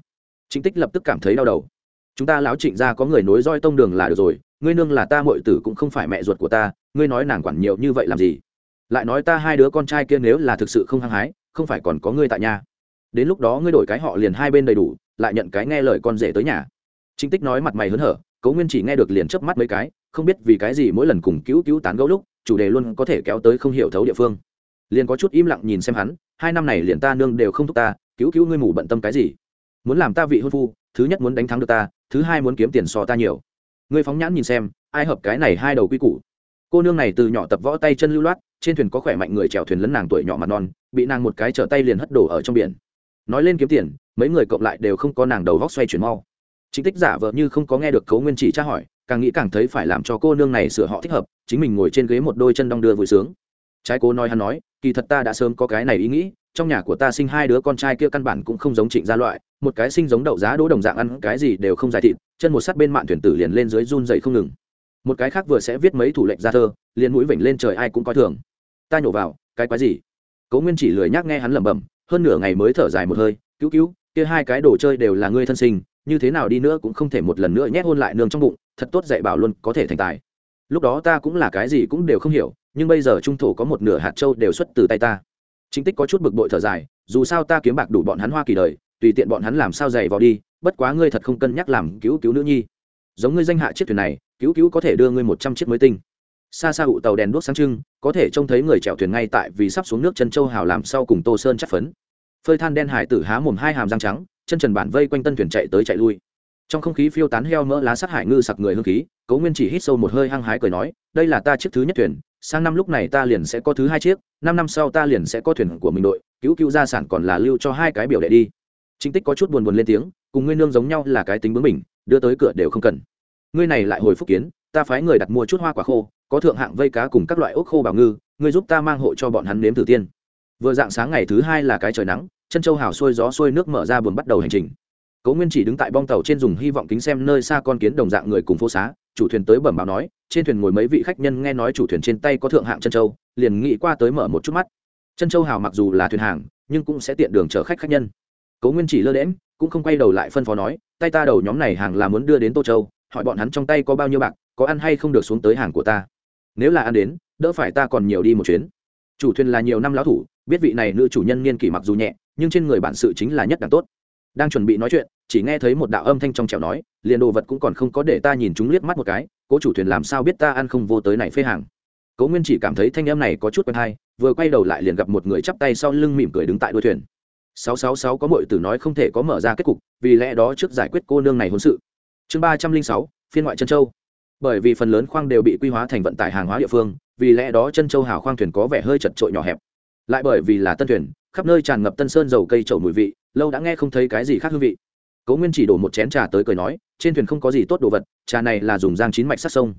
Chính tích lập tức cảm thấy đau đầu. Chúng ta láo trịnh ra có người nối roi tông đường là được rồi ngươi nương là ta muội tử cũng không phải mẹ ruột của ta, ngươi nói nàng quản nhiều như vậy làm gì? Lại nói ta hai đứa con trai kia nếu là thực sự không hăng hái, không phải còn có ngươi tại nhà. Đến lúc đó ngươi đổi cái họ liền hai bên đầy đủ, lại nhận cái nghe lời con rể tới nhà. Chính tích nói mặt mày hớn hở cấu nguyên chỉ nghe được liền chớp mắt mấy cái, không biết vì cái gì mỗi lần cùng cứu cứu tán gẫu lúc, chủ đề luôn có thể kéo tới không hiểu thấu địa phương. Liền có chút im lặng nhìn xem hắn, hai năm này liền ta nương đều không thúc ta, cứu cứu ngươi mù bận tâm cái gì? Muốn làm ta vị hôn phu, thứ nhất muốn đánh thắng được ta, thứ hai muốn kiếm tiền so ta nhiều ngươi phóng nhãn nhìn xem, ai hợp cái này hai đầu quy củ. Cô nương này từ nhỏ tập võ tay chân lưu loát, trên thuyền có khỏe mạnh người chèo thuyền lấn nàng tuổi nhỏ mặt non, bị nàng một cái trở tay liền hất đổ ở trong biển. Nói lên kiếm tiền, mấy người cộng lại đều không có nàng đầu vóc xoay chuyển mau. Chính tích giả vợ như không có nghe được cấu nguyên chỉ tra hỏi, càng nghĩ càng thấy phải làm cho cô nương này sửa họ thích hợp, chính mình ngồi trên ghế một đôi chân đong đưa vui sướng. Trái cố nói hắn nói, kỳ thật ta đã sớm có cái này ý nghĩ, trong nhà của ta sinh hai đứa con trai kia căn bản cũng không giống trịnh gia loại một cái sinh giống đậu giá đỗ đồng dạng ăn, cái gì đều không giải thịt, chân một sắt bên mạn thuyền tử liền lên dưới run dậy không ngừng. Một cái khác vừa sẽ viết mấy thủ lệnh ra thơ, liền mũi vểnh lên trời ai cũng coi thường. Ta nhổ vào, cái quái gì? Cấu nguyên chỉ lười nhác nghe hắn lẩm bẩm, hơn nửa ngày mới thở dài một hơi, cứu cứu, kia hai cái đồ chơi đều là ngươi thân sinh, như thế nào đi nữa cũng không thể một lần nữa nhét hôn lại nương trong bụng, thật tốt dạy bảo luôn có thể thành tài. Lúc đó ta cũng là cái gì cũng đều không hiểu, nhưng bây giờ trung thổ có một nửa hạt châu đều xuất từ tay ta. Chính tích có chút bực bội thở dài, dù sao ta kiếm bạc đủ bọn hắn hoa kỳ đời tùy tiện bọn hắn làm sao dày vào đi, bất quá ngươi thật không cân nhắc làm cứu cứu nữ nhi. Giống ngươi danh hạ chiếc thuyền này, cứu cứu có thể đưa ngươi một trăm chiếc mới tinh. Xa xa ụ tàu đèn đuốc sáng trưng, có thể trông thấy người chèo thuyền ngay tại vì sắp xuống nước chân châu hào làm sau cùng tô sơn chắc phấn. Phơi than đen hải tử há mồm hai hàm răng trắng, chân trần bản vây quanh tân thuyền chạy tới chạy lui. Trong không khí phiêu tán heo mỡ lá sát hải ngư sặc người hương khí, cố nguyên chỉ hít sâu một hơi hăng hái cười nói, đây là ta chiếc thứ nhất thuyền, sang năm lúc này ta liền sẽ có thứ hai chiếc, năm năm sau ta liền sẽ có thuyền của mình đội, cứu cứu gia sản còn là lưu cho hai cái biểu đệ đi chính tích có chút buồn buồn lên tiếng, cùng ngươi nương giống nhau là cái tính bướng mình đưa tới cửa đều không cần. Ngươi này lại hồi phúc kiến, ta phái người đặt mua chút hoa quả khô, có thượng hạng vây cá cùng các loại ốc khô bảo ngư, ngươi giúp ta mang hộ cho bọn hắn nếm thử tiên. Vừa dạng sáng ngày thứ hai là cái trời nắng, chân châu hào xuôi gió xuôi nước mở ra buồn bắt đầu hành trình. Cố nguyên chỉ đứng tại bong tàu trên dùng hy vọng kính xem nơi xa con kiến đồng dạng người cùng phố xá, chủ thuyền tới bẩm báo nói, trên thuyền ngồi mấy vị khách nhân nghe nói chủ thuyền trên tay có thượng hạng chân châu, liền nghĩ qua tới mở một chút mắt. Chân châu hào mặc dù là thuyền hàng, nhưng cũng sẽ tiện đường chở khách khách nhân cố nguyên chỉ lơ đễm cũng không quay đầu lại phân phó nói, tay ta đầu nhóm này hàng là muốn đưa đến tô châu, hỏi bọn hắn trong tay có bao nhiêu bạc, có ăn hay không được xuống tới hàng của ta. Nếu là ăn đến, đỡ phải ta còn nhiều đi một chuyến. Chủ thuyền là nhiều năm lão thủ, biết vị này nữ chủ nhân niên kỷ mặc dù nhẹ, nhưng trên người bản sự chính là nhất đẳng tốt. Đang chuẩn bị nói chuyện, chỉ nghe thấy một đạo âm thanh trong trẻo nói, liền đồ vật cũng còn không có để ta nhìn chúng liếc mắt một cái, cố chủ thuyền làm sao biết ta ăn không vô tới này phê hàng? Cố nguyên chỉ cảm thấy thanh âm này có chút quen hay vừa quay đầu lại liền gặp một người chắp tay sau lưng mỉm cười đứng tại đuôi thuyền sáu sáu sáu có mọi tử nói không thể có mở ra kết cục, vì lẽ đó trước giải quyết cô nương này hôn sự. Chương ba trăm linh sáu, phiên ngoại chân châu. Bởi vì phần lớn khoang đều bị quy hóa thành vận tải hàng hóa địa phương, vì lẽ đó chân châu hào khoang thuyền có vẻ hơi chật trội nhỏ hẹp. Lại bởi vì là tân thuyền, khắp nơi tràn ngập tân sơn dầu cây trầu mùi vị, lâu đã nghe không thấy cái gì khác hương vị. Cố nguyên chỉ đổ một chén trà tới cười nói, trên thuyền không có gì tốt đồ vật, trà này là dùng giang chín mạch sắc sông.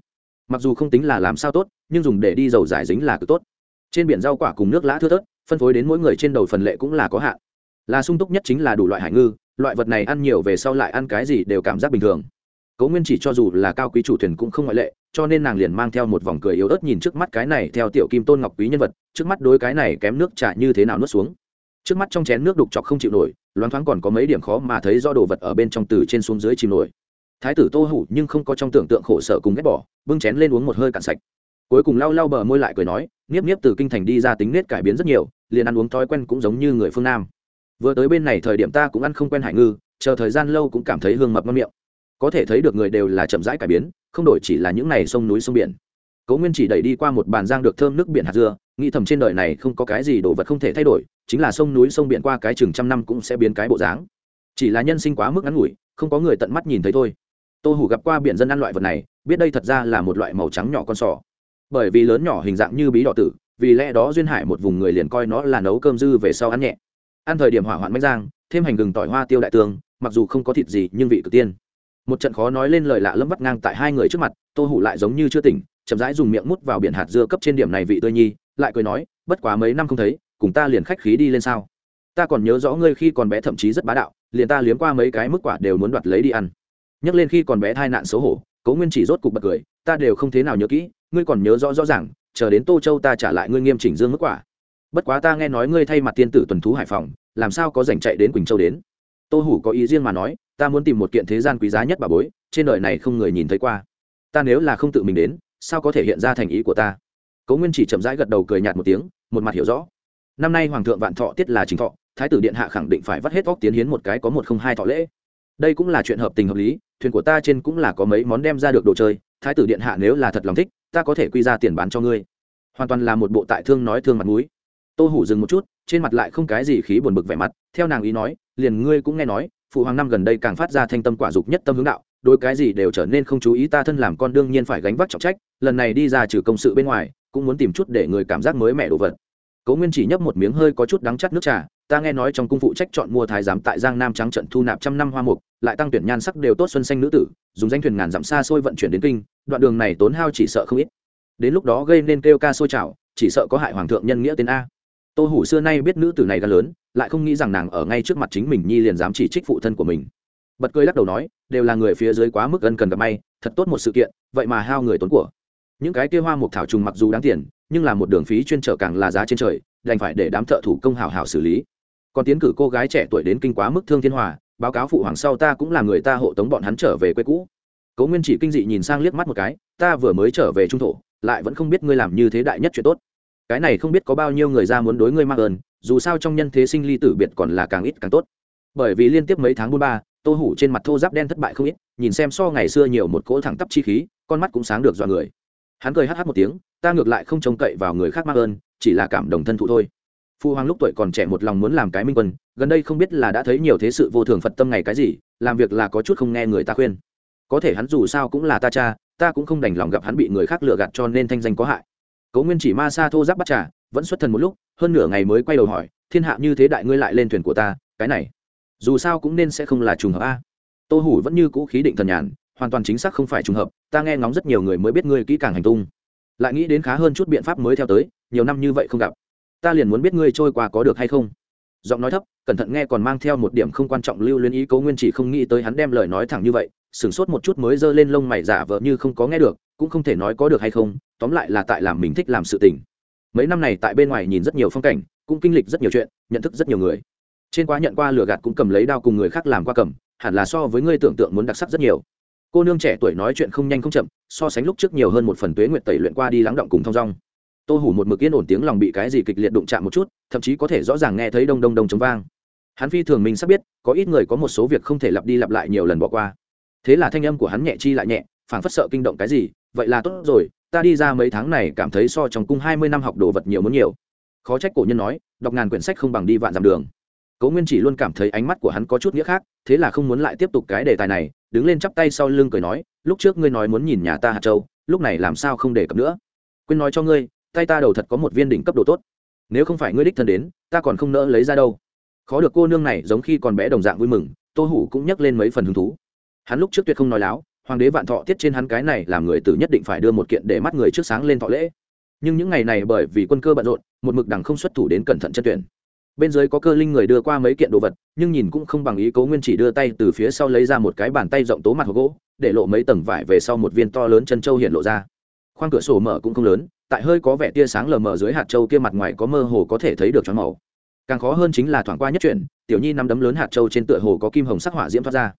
Mặc dù không tính là làm sao tốt, nhưng dùng để đi dầu giải dính là cực tốt. Trên biển rau quả cùng nước lã thưa thớt, phân phối đến mỗi người trên đầu phần lệ cũng là có hạn là sung túc nhất chính là đủ loại hải ngư, loại vật này ăn nhiều về sau lại ăn cái gì đều cảm giác bình thường. Cố nguyên chỉ cho dù là cao quý chủ thuyền cũng không ngoại lệ, cho nên nàng liền mang theo một vòng cười yếu ớt nhìn trước mắt cái này theo tiểu kim tôn ngọc quý nhân vật, trước mắt đối cái này kém nước trả như thế nào nuốt xuống. Trước mắt trong chén nước đục chọc không chịu nổi, loáng thoáng còn có mấy điểm khó mà thấy do đồ vật ở bên trong từ trên xuống dưới chìm nổi. Thái tử tô hủ nhưng không có trong tưởng tượng khổ sở cùng ghét bỏ, bưng chén lên uống một hơi cạn sạch. Cuối cùng lau lau bờ môi lại cười nói, niếp niếp từ kinh thành đi ra tính nết cải biến rất nhiều, liền ăn uống thói quen cũng giống như người phương nam vừa tới bên này thời điểm ta cũng ăn không quen hải ngư, chờ thời gian lâu cũng cảm thấy hương mập ngon miệng. Có thể thấy được người đều là chậm rãi cải biến, không đổi chỉ là những này sông núi sông biển. Cố nguyên chỉ đẩy đi qua một bàn giang được thơm nước biển hạt dưa, nghĩ thầm trên đời này không có cái gì đồ vật không thể thay đổi, chính là sông núi sông biển qua cái chừng trăm năm cũng sẽ biến cái bộ dáng. Chỉ là nhân sinh quá mức ngắn ngủi, không có người tận mắt nhìn thấy thôi. Tô hủ gặp qua biển dân ăn loại vật này, biết đây thật ra là một loại màu trắng nhỏ con sò. Bởi vì lớn nhỏ hình dạng như bí đỏ tử, vì lẽ đó duyên hải một vùng người liền coi nó là nấu cơm dư về sau ăn nhẹ ăn thời điểm hỏa hoạn mách giang, thêm hành gừng tỏi hoa tiêu đại tương, mặc dù không có thịt gì nhưng vị cực tiên. Một trận khó nói lên lời lạ lẫm bắt ngang tại hai người trước mặt, tô hủ lại giống như chưa tỉnh, chậm rãi dùng miệng mút vào biển hạt dưa cấp trên điểm này vị tươi nhi, lại cười nói, bất quá mấy năm không thấy, cùng ta liền khách khí đi lên sao? Ta còn nhớ rõ ngươi khi còn bé thậm chí rất bá đạo, liền ta liếm qua mấy cái mức quả đều muốn đoạt lấy đi ăn. Nhắc lên khi còn bé thai nạn xấu hổ, cố nguyên chỉ rốt cục bật cười, ta đều không thế nào nhớ kỹ, ngươi còn nhớ rõ rõ ràng, chờ đến tô châu ta trả lại ngươi nghiêm chỉnh dương mức quả bất quá ta nghe nói ngươi thay mặt tiên tử tuần thú hải phòng, làm sao có dành chạy đến quỳnh châu đến? Tô hủ có ý riêng mà nói, ta muốn tìm một kiện thế gian quý giá nhất bà bối, trên đời này không người nhìn thấy qua. Ta nếu là không tự mình đến, sao có thể hiện ra thành ý của ta? Cố nguyên chỉ chậm rãi gật đầu cười nhạt một tiếng, một mặt hiểu rõ. Năm nay hoàng thượng vạn thọ tiết là chính thọ, thái tử điện hạ khẳng định phải vắt hết óc tiến hiến một cái có một không hai thọ lễ. Đây cũng là chuyện hợp tình hợp lý, thuyền của ta trên cũng là có mấy món đem ra được đồ chơi, thái tử điện hạ nếu là thật lòng thích, ta có thể quy ra tiền bán cho ngươi. Hoàn toàn là một bộ tại thương nói thương mặt mũi tô hủ dừng một chút, trên mặt lại không cái gì khí buồn bực vẻ mặt, theo nàng ý nói, liền ngươi cũng nghe nói, phụ hoàng năm gần đây càng phát ra thanh tâm quả dục nhất tâm hướng đạo đôi cái gì đều trở nên không chú ý ta thân làm con đương nhiên phải gánh vác trọng trách, lần này đi ra trừ công sự bên ngoài, cũng muốn tìm chút để người cảm giác mới mẻ đồ vật. Cố nguyên chỉ nhấp một miếng hơi có chút đắng chắt nước trà, ta nghe nói trong cung phụ trách chọn mua thái giám tại giang nam trắng trận thu nạp trăm năm hoa mục, lại tăng tuyển nhan sắc đều tốt xuân xanh nữ tử, dùng danh thuyền ngàn dặm xa xôi vận chuyển đến kinh, đoạn đường này tốn hao chỉ sợ không ít. Đến lúc đó gây nên kêu ca sôi trào, chỉ sợ có hại hoàng thượng nhân nghĩa tên a tô hủ xưa nay biết nữ tử này gan lớn, lại không nghĩ rằng nàng ở ngay trước mặt chính mình nhi liền dám chỉ trích phụ thân của mình. Bật cười lắc đầu nói, đều là người phía dưới quá mức gần cần gặp may, thật tốt một sự kiện, vậy mà hao người tốn của. Những cái kia hoa mục thảo trùng mặc dù đáng tiền, nhưng là một đường phí chuyên trở càng là giá trên trời, đành phải để đám thợ thủ công hào hào xử lý. Còn tiến cử cô gái trẻ tuổi đến kinh quá mức thương thiên hòa, báo cáo phụ hoàng sau ta cũng là người ta hộ tống bọn hắn trở về quê cũ. Cố nguyên chỉ kinh dị nhìn sang liếc mắt một cái, ta vừa mới trở về trung thổ, lại vẫn không biết ngươi làm như thế đại nhất chuyện tốt cái này không biết có bao nhiêu người ra muốn đối ngươi mang ơn, dù sao trong nhân thế sinh ly tử biệt còn là càng ít càng tốt. Bởi vì liên tiếp mấy tháng buôn ba, tô hủ trên mặt thô giáp đen thất bại không ít, nhìn xem so ngày xưa nhiều một cỗ thẳng tắp chi khí, con mắt cũng sáng được dọa người. Hắn cười hh một tiếng, ta ngược lại không trông cậy vào người khác mang ơn, chỉ là cảm đồng thân thụ thôi. Phu hoàng lúc tuổi còn trẻ một lòng muốn làm cái minh quân, gần đây không biết là đã thấy nhiều thế sự vô thường phật tâm ngày cái gì, làm việc là có chút không nghe người ta khuyên. Có thể hắn dù sao cũng là ta cha, ta cũng không đành lòng gặp hắn bị người khác lừa gạt cho nên thanh danh có hại cấu nguyên chỉ ma sa thô giáp bắt trà, vẫn xuất thần một lúc, hơn nửa ngày mới quay đầu hỏi, thiên hạ như thế đại ngươi lại lên thuyền của ta, cái này, dù sao cũng nên sẽ không là trùng hợp a. Tô hủ vẫn như cũ khí định thần nhàn, hoàn toàn chính xác không phải trùng hợp, ta nghe ngóng rất nhiều người mới biết ngươi kỹ càng hành tung. Lại nghĩ đến khá hơn chút biện pháp mới theo tới, nhiều năm như vậy không gặp. Ta liền muốn biết ngươi trôi qua có được hay không. Giọng nói thấp, cẩn thận nghe còn mang theo một điểm không quan trọng lưu liên ý cố nguyên chỉ không nghĩ tới hắn đem lời nói thẳng như vậy sửng sốt một chút mới giơ lên lông mày giả vờ như không có nghe được, cũng không thể nói có được hay không, tóm lại là tại làm mình thích làm sự tình. Mấy năm này tại bên ngoài nhìn rất nhiều phong cảnh, cũng kinh lịch rất nhiều chuyện, nhận thức rất nhiều người. Trên quá nhận qua lửa gạt cũng cầm lấy đao cùng người khác làm qua cầm, hẳn là so với ngươi tưởng tượng muốn đặc sắc rất nhiều. Cô nương trẻ tuổi nói chuyện không nhanh không chậm, so sánh lúc trước nhiều hơn một phần tuế nguyệt tẩy luyện qua đi lắng động cùng thong dong. Tô hủ một mực yên ổn tiếng lòng bị cái gì kịch liệt đụng chạm một chút, thậm chí có thể rõ ràng nghe thấy đông đông đông chống vang. Hắn phi thường mình sắp biết, có ít người có một số việc không thể lặp đi lặp lại nhiều lần bỏ qua thế là thanh âm của hắn nhẹ chi lại nhẹ, phảng phất sợ kinh động cái gì, vậy là tốt rồi, ta đi ra mấy tháng này cảm thấy so trong cung hai mươi năm học đồ vật nhiều muốn nhiều. Khó trách cổ nhân nói, đọc ngàn quyển sách không bằng đi vạn dặm đường. Cố nguyên chỉ luôn cảm thấy ánh mắt của hắn có chút nghĩa khác, thế là không muốn lại tiếp tục cái đề tài này, đứng lên chắp tay sau lưng cười nói, lúc trước ngươi nói muốn nhìn nhà ta hạt châu, lúc này làm sao không để cập nữa? Quên nói cho ngươi, tay ta đầu thật có một viên đỉnh cấp độ tốt. Nếu không phải ngươi đích thân đến, ta còn không nỡ lấy ra đâu. Khó được cô nương này giống khi còn bé đồng dạng vui mừng, tô hủ cũng nhắc lên mấy phần hứng thú hắn lúc trước tuyệt không nói láo, hoàng đế vạn thọ tiết trên hắn cái này làm người tử nhất định phải đưa một kiện để mắt người trước sáng lên thọ lễ. Nhưng những ngày này bởi vì quân cơ bận rộn, một mực đằng không xuất thủ đến cẩn thận chân tuyển. Bên dưới có cơ linh người đưa qua mấy kiện đồ vật, nhưng nhìn cũng không bằng ý cố nguyên chỉ đưa tay từ phía sau lấy ra một cái bàn tay rộng tố mặt hộp gỗ, để lộ mấy tầng vải về sau một viên to lớn chân trâu hiện lộ ra. Khoang cửa sổ mở cũng không lớn, tại hơi có vẻ tia sáng lờ mờ dưới hạt trâu kia mặt ngoài có mơ hồ có thể thấy được choáng màu. Càng khó hơn chính là thoảng qua nhất chuyện tiểu nhi nắm đấm lớn hạt trâu trên tựa hồ có kim hồng sắc hỏa diễm thoát ra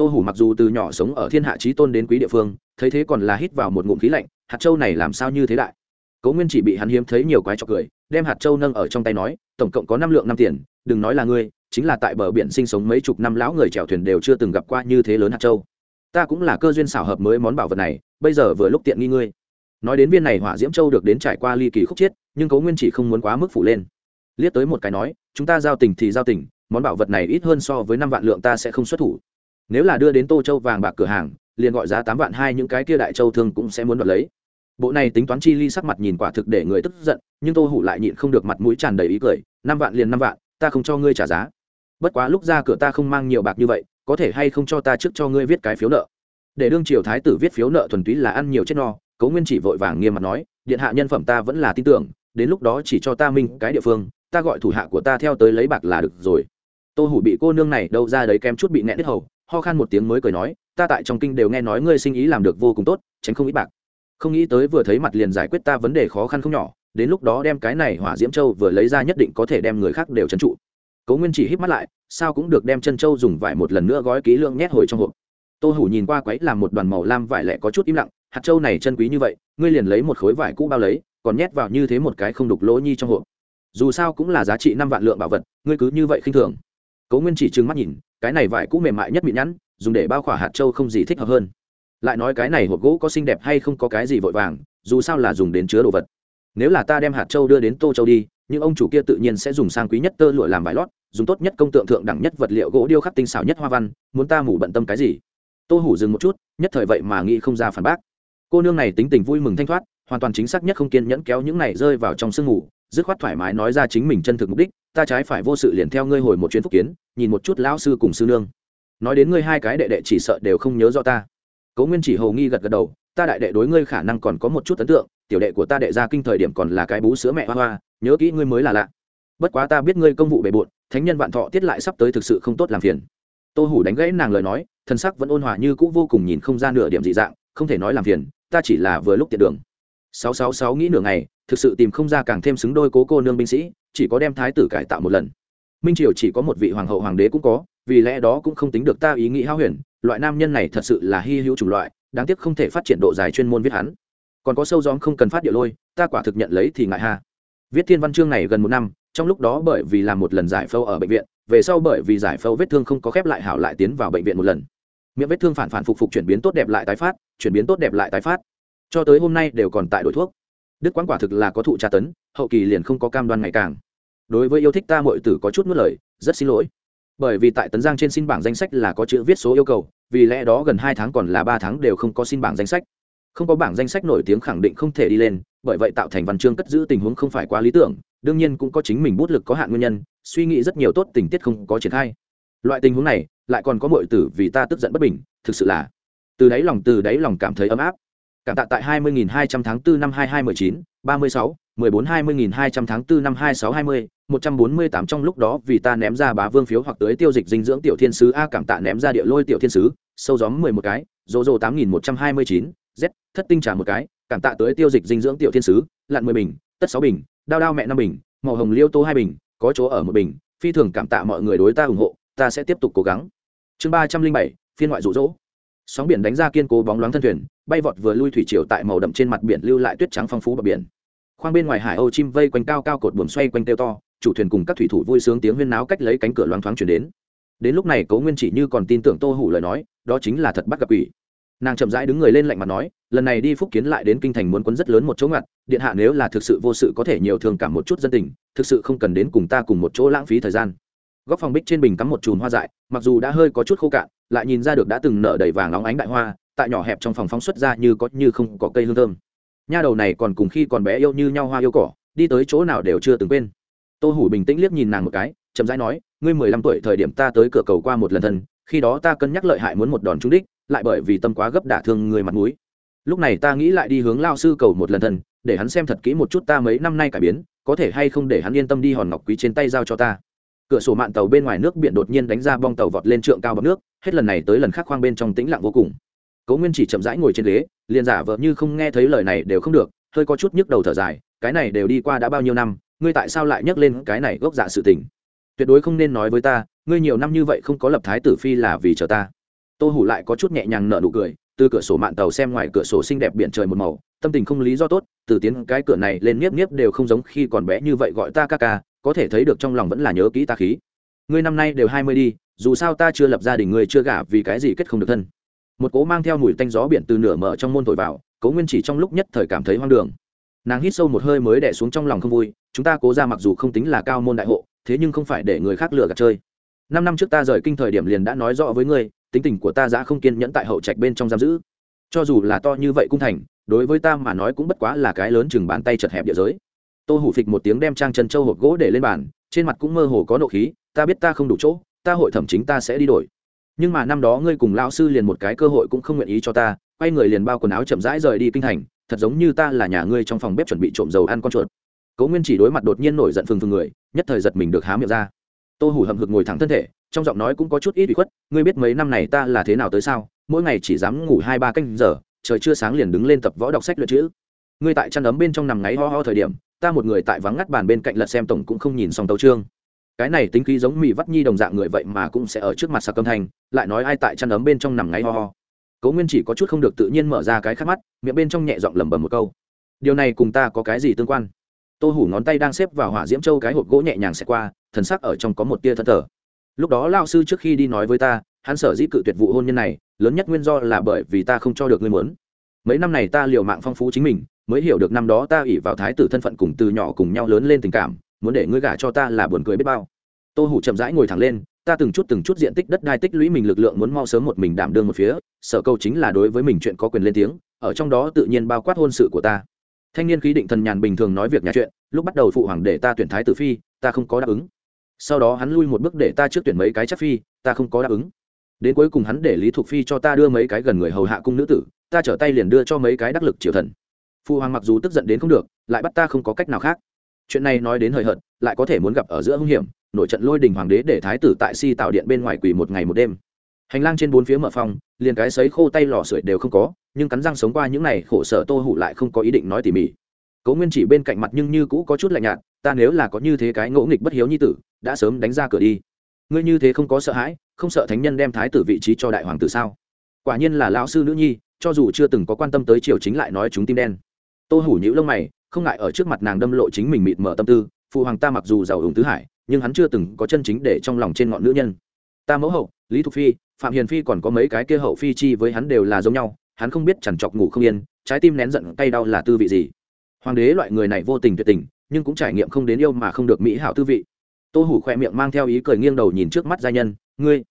tô hủ mặc dù từ nhỏ sống ở thiên hạ trí tôn đến quý địa phương, thấy thế còn là hít vào một ngụm khí lạnh, hạt châu này làm sao như thế đại? Cố nguyên chỉ bị hắn hiếm thấy nhiều quái trọc cười, đem hạt châu nâng ở trong tay nói, tổng cộng có năm lượng năm tiền, đừng nói là ngươi, chính là tại bờ biển sinh sống mấy chục năm lão người chèo thuyền đều chưa từng gặp qua như thế lớn hạt châu. ta cũng là cơ duyên xảo hợp mới món bảo vật này, bây giờ vừa lúc tiện nghi ngươi. Nói đến viên này hỏa diễm châu được đến trải qua ly kỳ khúc chiết, nhưng cố nguyên chỉ không muốn quá mức phủ lên. Liếc tới một cái nói, chúng ta giao tình thì giao tình, món bảo vật này ít hơn so với năm vạn lượng ta sẽ không xuất thủ nếu là đưa đến tô châu vàng bạc cửa hàng, liền gọi giá tám vạn hai, những cái kia đại châu thương cũng sẽ muốn đoạt lấy. Bộ này tính toán chi ly sắc mặt nhìn quả thực để người tức giận, nhưng tô hủ lại nhịn không được mặt mũi tràn đầy ý cười, năm vạn liền năm vạn, ta không cho ngươi trả giá. Bất quá lúc ra cửa ta không mang nhiều bạc như vậy, có thể hay không cho ta trước cho ngươi viết cái phiếu nợ. Để đương triều thái tử viết phiếu nợ thuần túy là ăn nhiều chết no cấu nguyên chỉ vội vàng nghiêm mặt nói, điện hạ nhân phẩm ta vẫn là tin tưởng, đến lúc đó chỉ cho ta minh cái địa phương, ta gọi thủ hạ của ta theo tới lấy bạc là được rồi. Tô hủ bị cô nương này đâu ra đấy kém chút bị nẹt đứt hầu ho khan một tiếng mới cười nói, ta tại trong kinh đều nghe nói ngươi sinh ý làm được vô cùng tốt, tránh không ít bạc. Không nghĩ tới vừa thấy mặt liền giải quyết ta vấn đề khó khăn không nhỏ, đến lúc đó đem cái này hỏa diễm châu vừa lấy ra nhất định có thể đem người khác đều trấn trụ. Cố nguyên chỉ hít mắt lại, sao cũng được đem chân châu dùng vải một lần nữa gói ký lượng nhét hồi trong hộp. Tô hủ nhìn qua quấy làm một đoàn màu lam vải lẻ có chút im lặng, hạt châu này chân quý như vậy, ngươi liền lấy một khối vải cũ bao lấy, còn nhét vào như thế một cái không đục lỗ nhi trong hộp. Dù sao cũng là giá trị năm vạn lượng bảo vật, ngươi cứ như vậy khinh thường. Cố nguyên chỉ trừng mắt nhìn cái này vải cũ mềm mại nhất mịn nhẵn, dùng để bao khỏa hạt châu không gì thích hợp hơn. Lại nói cái này hộp gỗ có xinh đẹp hay không có cái gì vội vàng, dù sao là dùng đến chứa đồ vật. Nếu là ta đem hạt châu đưa đến tô châu đi, những ông chủ kia tự nhiên sẽ dùng sang quý nhất tơ lụa làm vải lót, dùng tốt nhất công tượng thượng đẳng nhất vật liệu gỗ điêu khắc tinh xảo nhất hoa văn, muốn ta mủ bận tâm cái gì? Tô hủ dừng một chút, nhất thời vậy mà nghĩ không ra phản bác. Cô nương này tính tình vui mừng thanh thoát, hoàn toàn chính xác nhất không kiên nhẫn kéo những này rơi vào trong sương ngủ dứt khoát thoải mái nói ra chính mình chân thực mục đích ta trái phải vô sự liền theo ngươi hồi một chuyến phúc kiến, nhìn một chút lão sư cùng sư nương. Nói đến ngươi hai cái đệ đệ chỉ sợ đều không nhớ rõ ta. Cố nguyên chỉ hầu nghi gật gật đầu, ta đại đệ đối ngươi khả năng còn có một chút ấn tượng, tiểu đệ của ta đệ ra kinh thời điểm còn là cái bú sữa mẹ hoa hoa, nhớ kỹ ngươi mới là lạ. Bất quá ta biết ngươi công vụ bề bộn, thánh nhân vạn thọ tiết lại sắp tới thực sự không tốt làm phiền. Tô hủ đánh gãy nàng lời nói thân sắc vẫn ôn hòa như cũ vô cùng nhìn không ra nửa điểm dị dạng, không thể nói làm phiền, ta chỉ là vừa lúc tiện đường. Sáu sáu sáu nghĩ nửa ngày, thực sự tìm không ra càng thêm xứng đôi cố cô nương binh sĩ chỉ có đem thái tử cải tạo một lần. Minh triều chỉ có một vị hoàng hậu hoàng đế cũng có, vì lẽ đó cũng không tính được ta ý nghĩ hao huyền, loại nam nhân này thật sự là hy hữu chủng loại, đáng tiếc không thể phát triển độ dài chuyên môn viết hắn. Còn có sâu gióm không cần phát địa lôi, ta quả thực nhận lấy thì ngại ha. Viết thiên văn chương này gần một năm, trong lúc đó bởi vì làm một lần giải phẫu ở bệnh viện, về sau bởi vì giải phẫu vết thương không có khép lại hảo lại tiến vào bệnh viện một lần. Miệng vết thương phản phản phục phục chuyển biến tốt đẹp lại tái phát, chuyển biến tốt đẹp lại tái phát. Cho tới hôm nay đều còn tại đổi thuốc đức quán quả thực là có thụ tra tấn, hậu kỳ liền không có cam đoan ngày càng. Đối với yêu thích ta mọi tử có chút nuốt lời, rất xin lỗi. Bởi vì tại tấn giang trên xin bảng danh sách là có chữ viết số yêu cầu, vì lẽ đó gần hai tháng còn là ba tháng đều không có xin bảng danh sách. Không có bảng danh sách nổi tiếng khẳng định không thể đi lên, bởi vậy tạo thành văn chương cất giữ tình huống không phải quá lý tưởng, đương nhiên cũng có chính mình bút lực có hạn nguyên nhân, suy nghĩ rất nhiều tốt tình tiết không có triển khai. Loại tình huống này, lại còn có mọi tử vì ta tức giận bất bình, thực sự là. Từ đáy lòng, từ đáy lòng cảm thấy ấm áp cảm tạ tại 20.200 tháng 4 năm 2219, 36, 14 20.200 tháng 4 năm 2620, 148 trong lúc đó vì ta ném ra bá vương phiếu hoặc tới tiêu dịch dinh dưỡng tiểu thiên sứ a cảm tạ ném ra địa lôi tiểu thiên sứ, sâu gióm 11 cái, rồ rồ 8129, z, thất tinh trả một cái, cảm tạ tới tiêu dịch dinh dưỡng tiểu thiên sứ, lặn 10 bình, tất 6 bình, đao đao mẹ 5 bình, màu hồng liêu tô 2 bình, có chỗ ở một bình, phi thường cảm tạ mọi người đối ta ủng hộ, ta sẽ tiếp tục cố gắng. Chương 307, phiên ngoại rủ rỗ. Sóng biển đánh ra kiên cố bóng loáng thân thuyền, bay vọt vừa lui thủy triều tại màu đậm trên mặt biển lưu lại tuyết trắng phong phú bờ biển. Khoang bên ngoài hải âu chim vây quanh cao cao cột buồm xoay quanh teo to, chủ thuyền cùng các thủy thủ vui sướng tiếng huyên náo cách lấy cánh cửa loáng thoáng chuyển đến. Đến lúc này, cố nguyên chỉ như còn tin tưởng tô hủ lời nói, đó chính là thật bắt gặp quỷ. Nàng chậm rãi đứng người lên lạnh mặt nói, lần này đi phúc kiến lại đến kinh thành muốn quấn rất lớn một chỗ ngặt, điện hạ nếu là thực sự vô sự có thể nhiều thường cảm một chút dân tình, thực sự không cần đến cùng ta cùng một chỗ lãng phí thời gian. Góc phòng bích trên bình cắm một chùm hoa dại, mặc dù đã hơi có chút khô cạn, lại nhìn ra được đã từng nở đầy vàng óng ánh đại hoa tại nhỏ hẹp trong phòng phóng xuất ra như có như không có cây hương thơm. Nha đầu này còn cùng khi còn bé yêu như nhau hoa yêu cỏ, đi tới chỗ nào đều chưa từng quên. Tô hủ bình tĩnh liếc nhìn nàng một cái, chậm rãi nói, ngươi mười lăm tuổi thời điểm ta tới cửa cầu qua một lần thân, khi đó ta cân nhắc lợi hại muốn một đòn trúng đích, lại bởi vì tâm quá gấp đả thương người mặt mũi. Lúc này ta nghĩ lại đi hướng lao sư cầu một lần thân, để hắn xem thật kỹ một chút ta mấy năm nay cải biến, có thể hay không để hắn yên tâm đi hòn ngọc quý trên tay giao cho ta. Cửa sổ mạn tàu bên ngoài nước biển đột nhiên đánh ra bong tàu vọt lên trượng cao bọc nước, hết lần này tới lần khác khoang bên trong tĩnh lặng vô cùng cố nguyên chỉ chậm rãi ngồi trên ghế, liền giả vờ như không nghe thấy lời này đều không được, hơi có chút nhức đầu thở dài, cái này đều đi qua đã bao nhiêu năm, ngươi tại sao lại nhắc lên cái này gốc dạ sự tình? Tuyệt đối không nên nói với ta, ngươi nhiều năm như vậy không có lập thái tử phi là vì chờ ta. Tô hủ lại có chút nhẹ nhàng nở nụ cười, từ cửa sổ mạn tàu xem ngoài cửa sổ xinh đẹp biển trời một màu, tâm tình không lý do tốt, từ tiếng cái cửa này lên nhiếp nhiếp đều không giống khi còn bé như vậy gọi ta ca ca, có thể thấy được trong lòng vẫn là nhớ kỹ ta khí. Ngươi năm nay đều hai mươi đi, dù sao ta chưa lập gia đình ngươi chưa gả vì cái gì kết không được thân một cố mang theo mùi tanh gió biển từ nửa mở trong môn thổi vào, cố nguyên chỉ trong lúc nhất thời cảm thấy hoang đường. Nàng hít sâu một hơi mới đẻ xuống trong lòng không vui, chúng ta cố ra mặc dù không tính là cao môn đại hộ, thế nhưng không phải để người khác lừa gạt chơi. Năm năm trước ta rời kinh thời điểm liền đã nói rõ với ngươi, tính tình của ta đã không kiên nhẫn tại hậu trạch bên trong giam giữ. Cho dù là to như vậy cung thành, đối với ta mà nói cũng bất quá là cái lớn chừng bàn tay chật hẹp địa giới. Tô hủ phịch một tiếng đem trang chân châu hộp gỗ để lên bàn, trên mặt cũng mơ hồ có nộ khí, ta biết ta không đủ chỗ, ta hội thẩm chính ta sẽ đi đổi nhưng mà năm đó ngươi cùng lão sư liền một cái cơ hội cũng không nguyện ý cho ta, quay người liền bao quần áo chậm rãi rời đi kinh thành, thật giống như ta là nhà ngươi trong phòng bếp chuẩn bị trộm dầu ăn con chuột. Cố nguyên chỉ đối mặt đột nhiên nổi giận phừng phừng người, nhất thời giật mình được há miệng ra. Tô hủ hầm hực ngồi thẳng thân thể, trong giọng nói cũng có chút ít bị khuất, ngươi biết mấy năm này ta là thế nào tới sao? Mỗi ngày chỉ dám ngủ hai ba canh giờ, trời chưa sáng liền đứng lên tập võ đọc sách luyện chữ. Ngươi tại chăn ấm bên trong nằm ngáy ho ho thời điểm, ta một người tại vắng ngắt bàn bên cạnh lật xem tổng cũng không nhìn xong tấu trương cái này tính khí giống mì vắt nhi đồng dạng người vậy mà cũng sẽ ở trước mặt sạc âm thanh, lại nói ai tại chăn ấm bên trong nằm ngáy ho ho. Cố nguyên chỉ có chút không được tự nhiên mở ra cái khắc mắt, miệng bên trong nhẹ giọng lẩm bẩm một câu. Điều này cùng ta có cái gì tương quan? Tô hủ ngón tay đang xếp vào hỏa diễm châu cái hộp gỗ nhẹ nhàng xẹt qua, thần sắc ở trong có một tia thân thờ. Lúc đó lao sư trước khi đi nói với ta, hắn sở dĩ cự tuyệt vụ hôn nhân này, lớn nhất nguyên do là bởi vì ta không cho được ngươi muốn. Mấy năm này ta liều mạng phong phú chính mình, mới hiểu được năm đó ta ỉ vào thái tử thân phận cùng từ nhỏ cùng nhau lớn lên tình cảm muốn để ngươi gả cho ta là buồn cười biết bao. Tô hủ chậm rãi ngồi thẳng lên, ta từng chút từng chút diện tích đất đai tích lũy mình lực lượng muốn mau sớm một mình đảm đương một phía, sở câu chính là đối với mình chuyện có quyền lên tiếng, ở trong đó tự nhiên bao quát hôn sự của ta. Thanh niên khí định thần nhàn bình thường nói việc nhà chuyện, lúc bắt đầu phụ hoàng để ta tuyển thái tử phi, ta không có đáp ứng. Sau đó hắn lui một bước để ta trước tuyển mấy cái chắc phi, ta không có đáp ứng. Đến cuối cùng hắn để lý thục phi cho ta đưa mấy cái gần người hầu hạ cung nữ tử, ta trở tay liền đưa cho mấy cái đắc lực triều thần. Phụ hoàng mặc dù tức giận đến không được, lại bắt ta không có cách nào khác chuyện này nói đến hời hợt, lại có thể muốn gặp ở giữa hung hiểm, nổi trận lôi đình hoàng đế để thái tử tại si tạo điện bên ngoài quỳ một ngày một đêm. Hành lang trên bốn phía mở phòng liền cái sấy khô tay lò sưởi đều không có, nhưng cắn răng sống qua những này khổ sở tô hủ lại không có ý định nói tỉ mỉ. Cố nguyên chỉ bên cạnh mặt nhưng như cũ có chút lạnh nhạt, ta nếu là có như thế cái ngỗ nghịch bất hiếu như tử, đã sớm đánh ra cửa đi. Ngươi như thế không có sợ hãi, không sợ thánh nhân đem thái tử vị trí cho đại hoàng tử sao? Quả nhiên là lão sư nữ nhi, cho dù chưa từng có quan tâm tới triều chính lại nói chúng tim đen. Tô hủ nhữ lông mày không ngại ở trước mặt nàng đâm lộ chính mình mịt mở tâm tư, phụ hoàng ta mặc dù giàu hùng tứ hải, nhưng hắn chưa từng có chân chính để trong lòng trên ngọn nữ nhân. Ta mẫu hậu, lý thục phi, phạm hiền phi còn có mấy cái kia hậu phi chi với hắn đều là giống nhau, hắn không biết chằn chọc ngủ không yên, trái tim nén giận cay đau là tư vị gì. Hoàng đế loại người này vô tình tuyệt tình, nhưng cũng trải nghiệm không đến yêu mà không được mỹ hảo tư vị. Tô hủ khoe miệng mang theo ý cười nghiêng đầu nhìn trước mắt gia nhân, ngươi,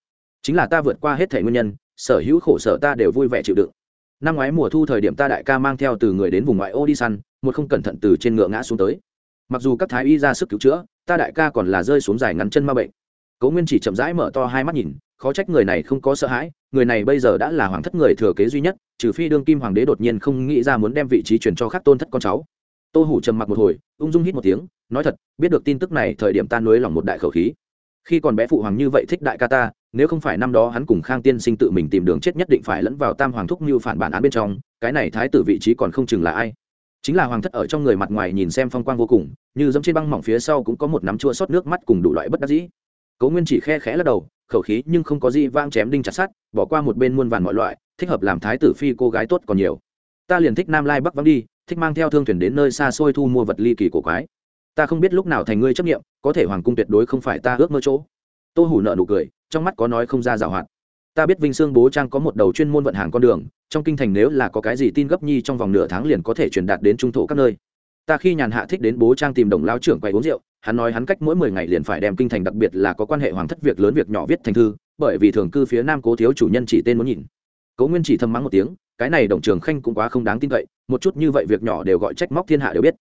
chính là ta vượt qua hết thể nguyên nhân, sở hữu khổ sở ta đều vui vẻ chịu đựng năm ngoái mùa thu thời điểm ta đại ca mang theo từ người đến vùng ngoại ô đi săn, một không cẩn thận từ trên ngựa ngã xuống tới. Mặc dù các thái y ra sức cứu chữa, ta đại ca còn là rơi xuống dài ngắn chân ma bệnh. Cố nguyên chỉ chậm rãi mở to hai mắt nhìn, khó trách người này không có sợ hãi, người này bây giờ đã là hoàng thất người thừa kế duy nhất, trừ phi đương kim hoàng đế đột nhiên không nghĩ ra muốn đem vị trí truyền cho khắc tôn thất con cháu. Tô hủ trầm mặc một hồi, ung dung hít một tiếng, nói thật, biết được tin tức này, thời điểm ta nuối lòng một đại khẩu khí. Khi còn bé phụ hoàng như vậy thích đại ca ta nếu không phải năm đó hắn cùng khang tiên sinh tự mình tìm đường chết nhất định phải lẫn vào tam hoàng thúc mưu phản bản án bên trong, cái này thái tử vị trí còn không chừng là ai? Chính là hoàng thất ở trong người mặt ngoài nhìn xem phong quang vô cùng, như dẫm trên băng mỏng phía sau cũng có một nắm chua xót nước mắt cùng đủ loại bất đắc dĩ. Cố nguyên chỉ khe khẽ lắc đầu, khẩu khí nhưng không có gì vang chém đinh chặt sát bỏ qua một bên muôn vàn mọi loại, thích hợp làm thái tử phi cô gái tốt còn nhiều. Ta liền thích nam lai bắc vắng đi, thích mang theo thương thuyền đến nơi xa xôi thu mua vật ly kỳ cổ quái. Ta không biết lúc nào thành ngươi chấp nghiệm có thể hoàng cung tuyệt đối không phải ta ước mơ chỗ. Tô hủ nợ nụ cười trong mắt có nói không ra giảo hoạt. Ta biết vinh sương bố trang có một đầu chuyên môn vận hàng con đường, trong kinh thành nếu là có cái gì tin gấp nhi trong vòng nửa tháng liền có thể truyền đạt đến trung thổ các nơi. Ta khi nhàn hạ thích đến bố trang tìm đồng lao trưởng quay uống rượu, hắn nói hắn cách mỗi mười ngày liền phải đem kinh thành đặc biệt là có quan hệ hoàng thất việc lớn việc nhỏ viết thành thư, bởi vì thường cư phía nam cố thiếu chủ nhân chỉ tên muốn nhìn. Cố nguyên chỉ thầm mắng một tiếng, cái này đồng trường khanh cũng quá không đáng tin cậy, một chút như vậy việc nhỏ đều gọi trách móc thiên hạ đều biết.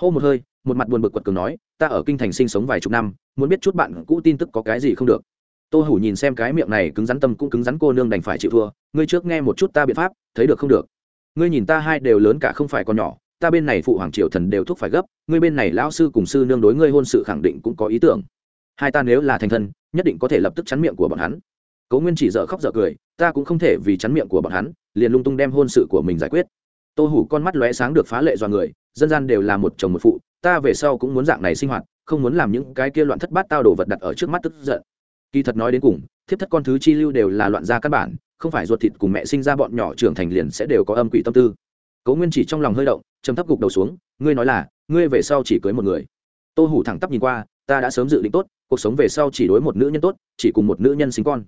Hô một hơi, một mặt buồn bực quật cường nói, ta ở kinh thành sinh sống vài chục năm, muốn biết chút bạn cũ tin tức có cái gì không được tô hủ nhìn xem cái miệng này cứng rắn tâm cũng cứng rắn cô nương đành phải chịu thua, ngươi trước nghe một chút ta biện pháp, thấy được không được? Ngươi nhìn ta hai đều lớn cả không phải còn nhỏ, ta bên này phụ hoàng triều thần đều thúc phải gấp, ngươi bên này lão sư cùng sư nương đối ngươi hôn sự khẳng định cũng có ý tưởng. Hai ta nếu là thành thân, nhất định có thể lập tức chắn miệng của bọn hắn. Cố nguyên chỉ dở khóc dở cười, ta cũng không thể vì chắn miệng của bọn hắn, liền lung tung đem hôn sự của mình giải quyết. Tô hủ con mắt lóe sáng được phá lệ do người, dân gian đều là một chồng một phụ, ta về sau cũng muốn dạng này sinh hoạt, không muốn làm những cái kia loạn thất bát tao đồ vật đặt ở trước mắt tức giận kỳ thật nói đến cùng, thiếp thất con thứ chi lưu đều là loạn gia căn bản, không phải ruột thịt cùng mẹ sinh ra bọn nhỏ trưởng thành liền sẽ đều có âm quỷ tâm tư. Cố nguyên chỉ trong lòng hơi động chấm thấp gục đầu xuống, ngươi nói là, ngươi về sau chỉ cưới một người. Tô hủ thẳng tắp nhìn qua, ta đã sớm dự định tốt, cuộc sống về sau chỉ đối một nữ nhân tốt, chỉ cùng một nữ nhân sinh con.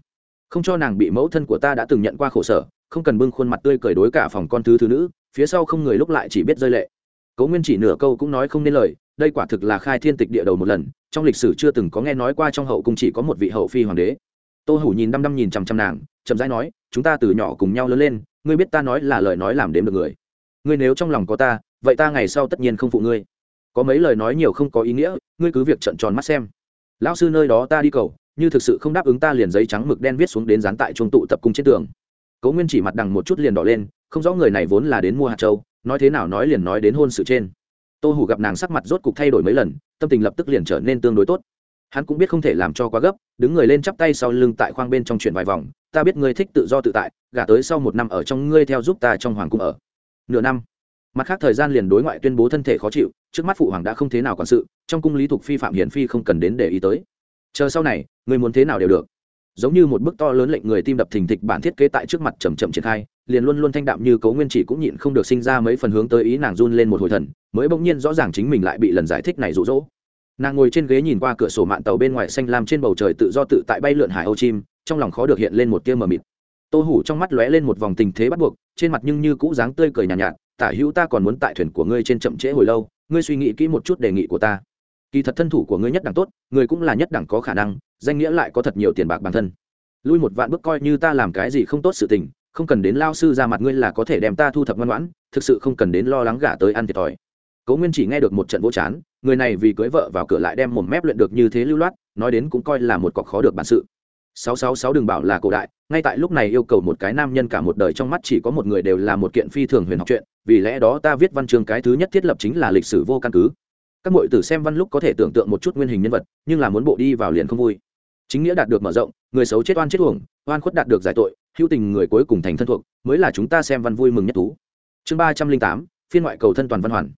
Không cho nàng bị mẫu thân của ta đã từng nhận qua khổ sở, không cần bưng khuôn mặt tươi cười đối cả phòng con thứ thứ nữ, phía sau không người lúc lại chỉ biết rơi lệ. Cố nguyên chỉ nửa câu cũng nói không nên lời, đây quả thực là khai thiên tịch địa đầu một lần trong lịch sử chưa từng có nghe nói qua trong hậu cung chỉ có một vị hậu phi hoàng đế. Tô hủ nhìn đăm đăm nhìn chằm chằm nàng, chậm rãi nói, chúng ta từ nhỏ cùng nhau lớn lên, ngươi biết ta nói là lời nói làm đếm được người. Ngươi nếu trong lòng có ta, vậy ta ngày sau tất nhiên không phụ ngươi. Có mấy lời nói nhiều không có ý nghĩa, ngươi cứ việc trận tròn mắt xem. Lão sư nơi đó ta đi cầu, như thực sự không đáp ứng ta liền giấy trắng mực đen viết xuống đến dán tại trung tụ tập cung trên tường. Cố nguyên chỉ mặt đằng một chút liền đỏ lên, không rõ người này vốn là đến mua hạt châu, nói thế nào nói liền nói đến hôn sự trên tô hủ gặp nàng sắc mặt rốt cục thay đổi mấy lần, tâm tình lập tức liền trở nên tương đối tốt. Hắn cũng biết không thể làm cho quá gấp, đứng người lên chắp tay sau lưng tại khoang bên trong chuyển vài vòng, ta biết ngươi thích tự do tự tại, gả tới sau một năm ở trong ngươi theo giúp ta trong hoàng cung ở. Nửa năm. Mặt khác thời gian liền đối ngoại tuyên bố thân thể khó chịu, trước mắt phụ hoàng đã không thế nào quản sự, trong cung lý thục phi phạm hiển phi không cần đến để ý tới. Chờ sau này, ngươi muốn thế nào đều được giống như một bức to lớn lệnh người tim đập thình thịch bản thiết kế tại trước mặt chầm chậm triển khai liền luôn luôn thanh đạm như cấu nguyên chỉ cũng nhịn không được sinh ra mấy phần hướng tới ý nàng run lên một hồi thần mới bỗng nhiên rõ ràng chính mình lại bị lần giải thích này rụ rỗ. Nàng ngồi trên ghế nhìn qua cửa sổ mạng tàu bên ngoài xanh lam trên bầu trời tự do tự tại bay lượn hải âu chim trong lòng khó được hiện lên một tia mờ mịt. Tô hủ trong mắt lóe lên một vòng tình thế bắt buộc trên mặt nhưng như cũ dáng tươi cười nhàn nhạt, nhạt tả hữu ta còn muốn tại thuyền của ngươi trên chậm trễ hồi lâu ngươi suy nghĩ kỹ một chút đề nghị của ta kỳ thật thân thủ của ngươi nhất đẳng tốt, ngươi cũng là nhất đẳng có khả năng, danh nghĩa lại có thật nhiều tiền bạc bản thân. Lui một vạn bước coi như ta làm cái gì không tốt sự tình, không cần đến lao sư ra mặt ngươi là có thể đem ta thu thập ngoan ngoãn, thực sự không cần đến lo lắng gả tới ăn thiệt thòi. Cố nguyên chỉ nghe được một trận vỗ chán, người này vì cưới vợ vào cửa lại đem một mép luyện được như thế lưu loát, nói đến cũng coi là một cọc khó được bản sự. Sáu sáu sáu đừng bảo là cổ đại, ngay tại lúc này yêu cầu một cái nam nhân cả một đời trong mắt chỉ có một người đều là một kiện phi thường huyền học chuyện, vì lẽ đó ta viết văn chương cái thứ nhất thiết lập chính là lịch sử vô căn cứ các mọi tử xem văn lúc có thể tưởng tượng một chút nguyên hình nhân vật, nhưng là muốn bộ đi vào liền không vui. Chính nghĩa đạt được mở rộng, người xấu chết oan chết uổng, oan khuất đạt được giải tội, hữu tình người cuối cùng thành thân thuộc, mới là chúng ta xem văn vui mừng nhất thú. Chương ba trăm linh tám, phiên ngoại cầu thân toàn văn hoàn.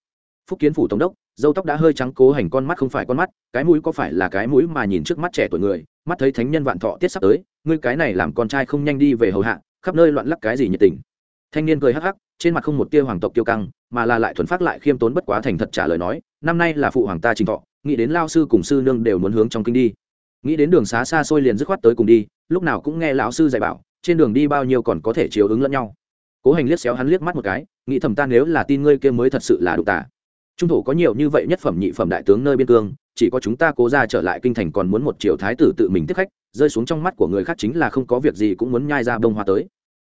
Phúc kiến phủ tổng đốc, dâu tóc đã hơi trắng cố hành con mắt không phải con mắt, cái mũi có phải là cái mũi mà nhìn trước mắt trẻ tuổi người, mắt thấy thánh nhân vạn thọ tiết sắp tới, ngươi cái này làm con trai không nhanh đi về hầu hạ, khắp nơi loạn lắc cái gì nhiệt tình. Thanh niên cười hắc hắc, trên mặt không một tia hoàng tộc tiêu căng, mà là lại thuần phát lại khiêm tốn bất quá thành thật trả lời nói năm nay là phụ hoàng ta trình thọ, nghĩ đến lao sư cùng sư nương đều muốn hướng trong kinh đi. Nghĩ đến đường xá xa xôi liền dứt khoát tới cùng đi, lúc nào cũng nghe lão sư dạy bảo, trên đường đi bao nhiêu còn có thể chiếu ứng lẫn nhau. Cố hành liếc xéo hắn liếc mắt một cái, nghĩ thầm ta nếu là tin ngươi kia mới thật sự là đủ tả trung thổ có nhiều như vậy nhất phẩm nhị phẩm đại tướng nơi biên cương, chỉ có chúng ta cố ra trở lại kinh thành còn muốn một triệu thái tử tự mình tiếp khách, rơi xuống trong mắt của người khác chính là không có việc gì cũng muốn nhai ra bông hoa tới.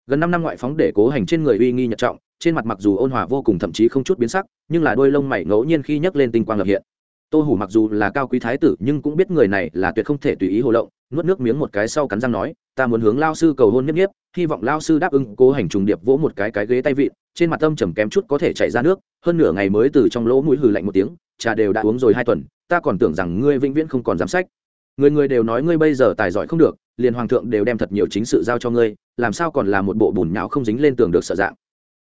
Gần năm năm ngoại phóng để cố hành trên người uy nghi nhật trọng trên mặt mặc dù ôn hòa vô cùng thậm chí không chút biến sắc, nhưng là đôi lông mày ngẫu nhiên khi nhấc lên tinh quang lập hiện. Tô hủ mặc dù là cao quý thái tử, nhưng cũng biết người này là tuyệt không thể tùy ý hồ lộng, nuốt nước miếng một cái sau cắn răng nói, ta muốn hướng lao sư cầu hôn nhất nhiếp, hy vọng lao sư đáp ứng cố hành trùng điệp vỗ một cái cái ghế tay vịn, trên mặt tâm trầm kém chút có thể chảy ra nước, hơn nửa ngày mới từ trong lỗ mũi hừ lạnh một tiếng trà đều đã uống rồi hai tuần, ta còn tưởng rằng ngươi vĩnh viễn không còn giám sách. Người người đều nói ngươi bây giờ tài giỏi không được, liền hoàng thượng đều đem thật nhiều chính sự giao cho ngươi, làm sao còn là một bộ bùn nhão không dính lên tường được sợ dạng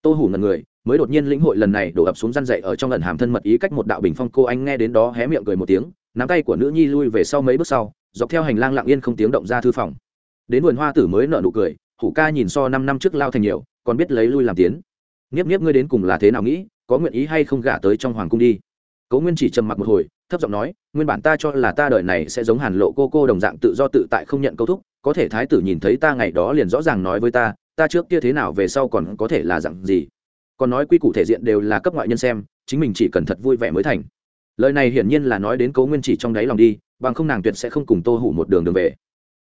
tô hủ ngần người, mới đột nhiên lĩnh hội lần này đổ ập xuống răn dậy ở trong lần hàm thân mật ý cách một đạo bình phong cô anh nghe đến đó hé miệng cười một tiếng, nắm tay của nữ nhi lui về sau mấy bước sau, dọc theo hành lang lặng yên không tiếng động ra thư phòng. Đến vườn hoa tử mới nợ nụ cười, hủ ca nhìn so năm năm trước lao thành nhiều, còn biết lấy lui làm tiến. Nghiếp nghiếp ngươi đến cùng là thế nào nghĩ, có nguyện ý hay không gả tới trong hoàng cung đi. Cố nguyên chỉ trầm mặc một hồi, thấp giọng nói, nguyên bản ta cho là ta đời này sẽ giống hàn lộ cô cô đồng dạng tự do tự tại không nhận câu thúc, có thể thái tử nhìn thấy ta ngày đó liền rõ ràng nói với ta ta trước kia thế nào về sau còn có thể là dạng gì? Còn nói quy củ thể diện đều là cấp ngoại nhân xem, chính mình chỉ cần thật vui vẻ mới thành. Lời này hiển nhiên là nói đến cố nguyên chỉ trong đáy lòng đi, bằng không nàng tuyệt sẽ không cùng tô hủ một đường đường về.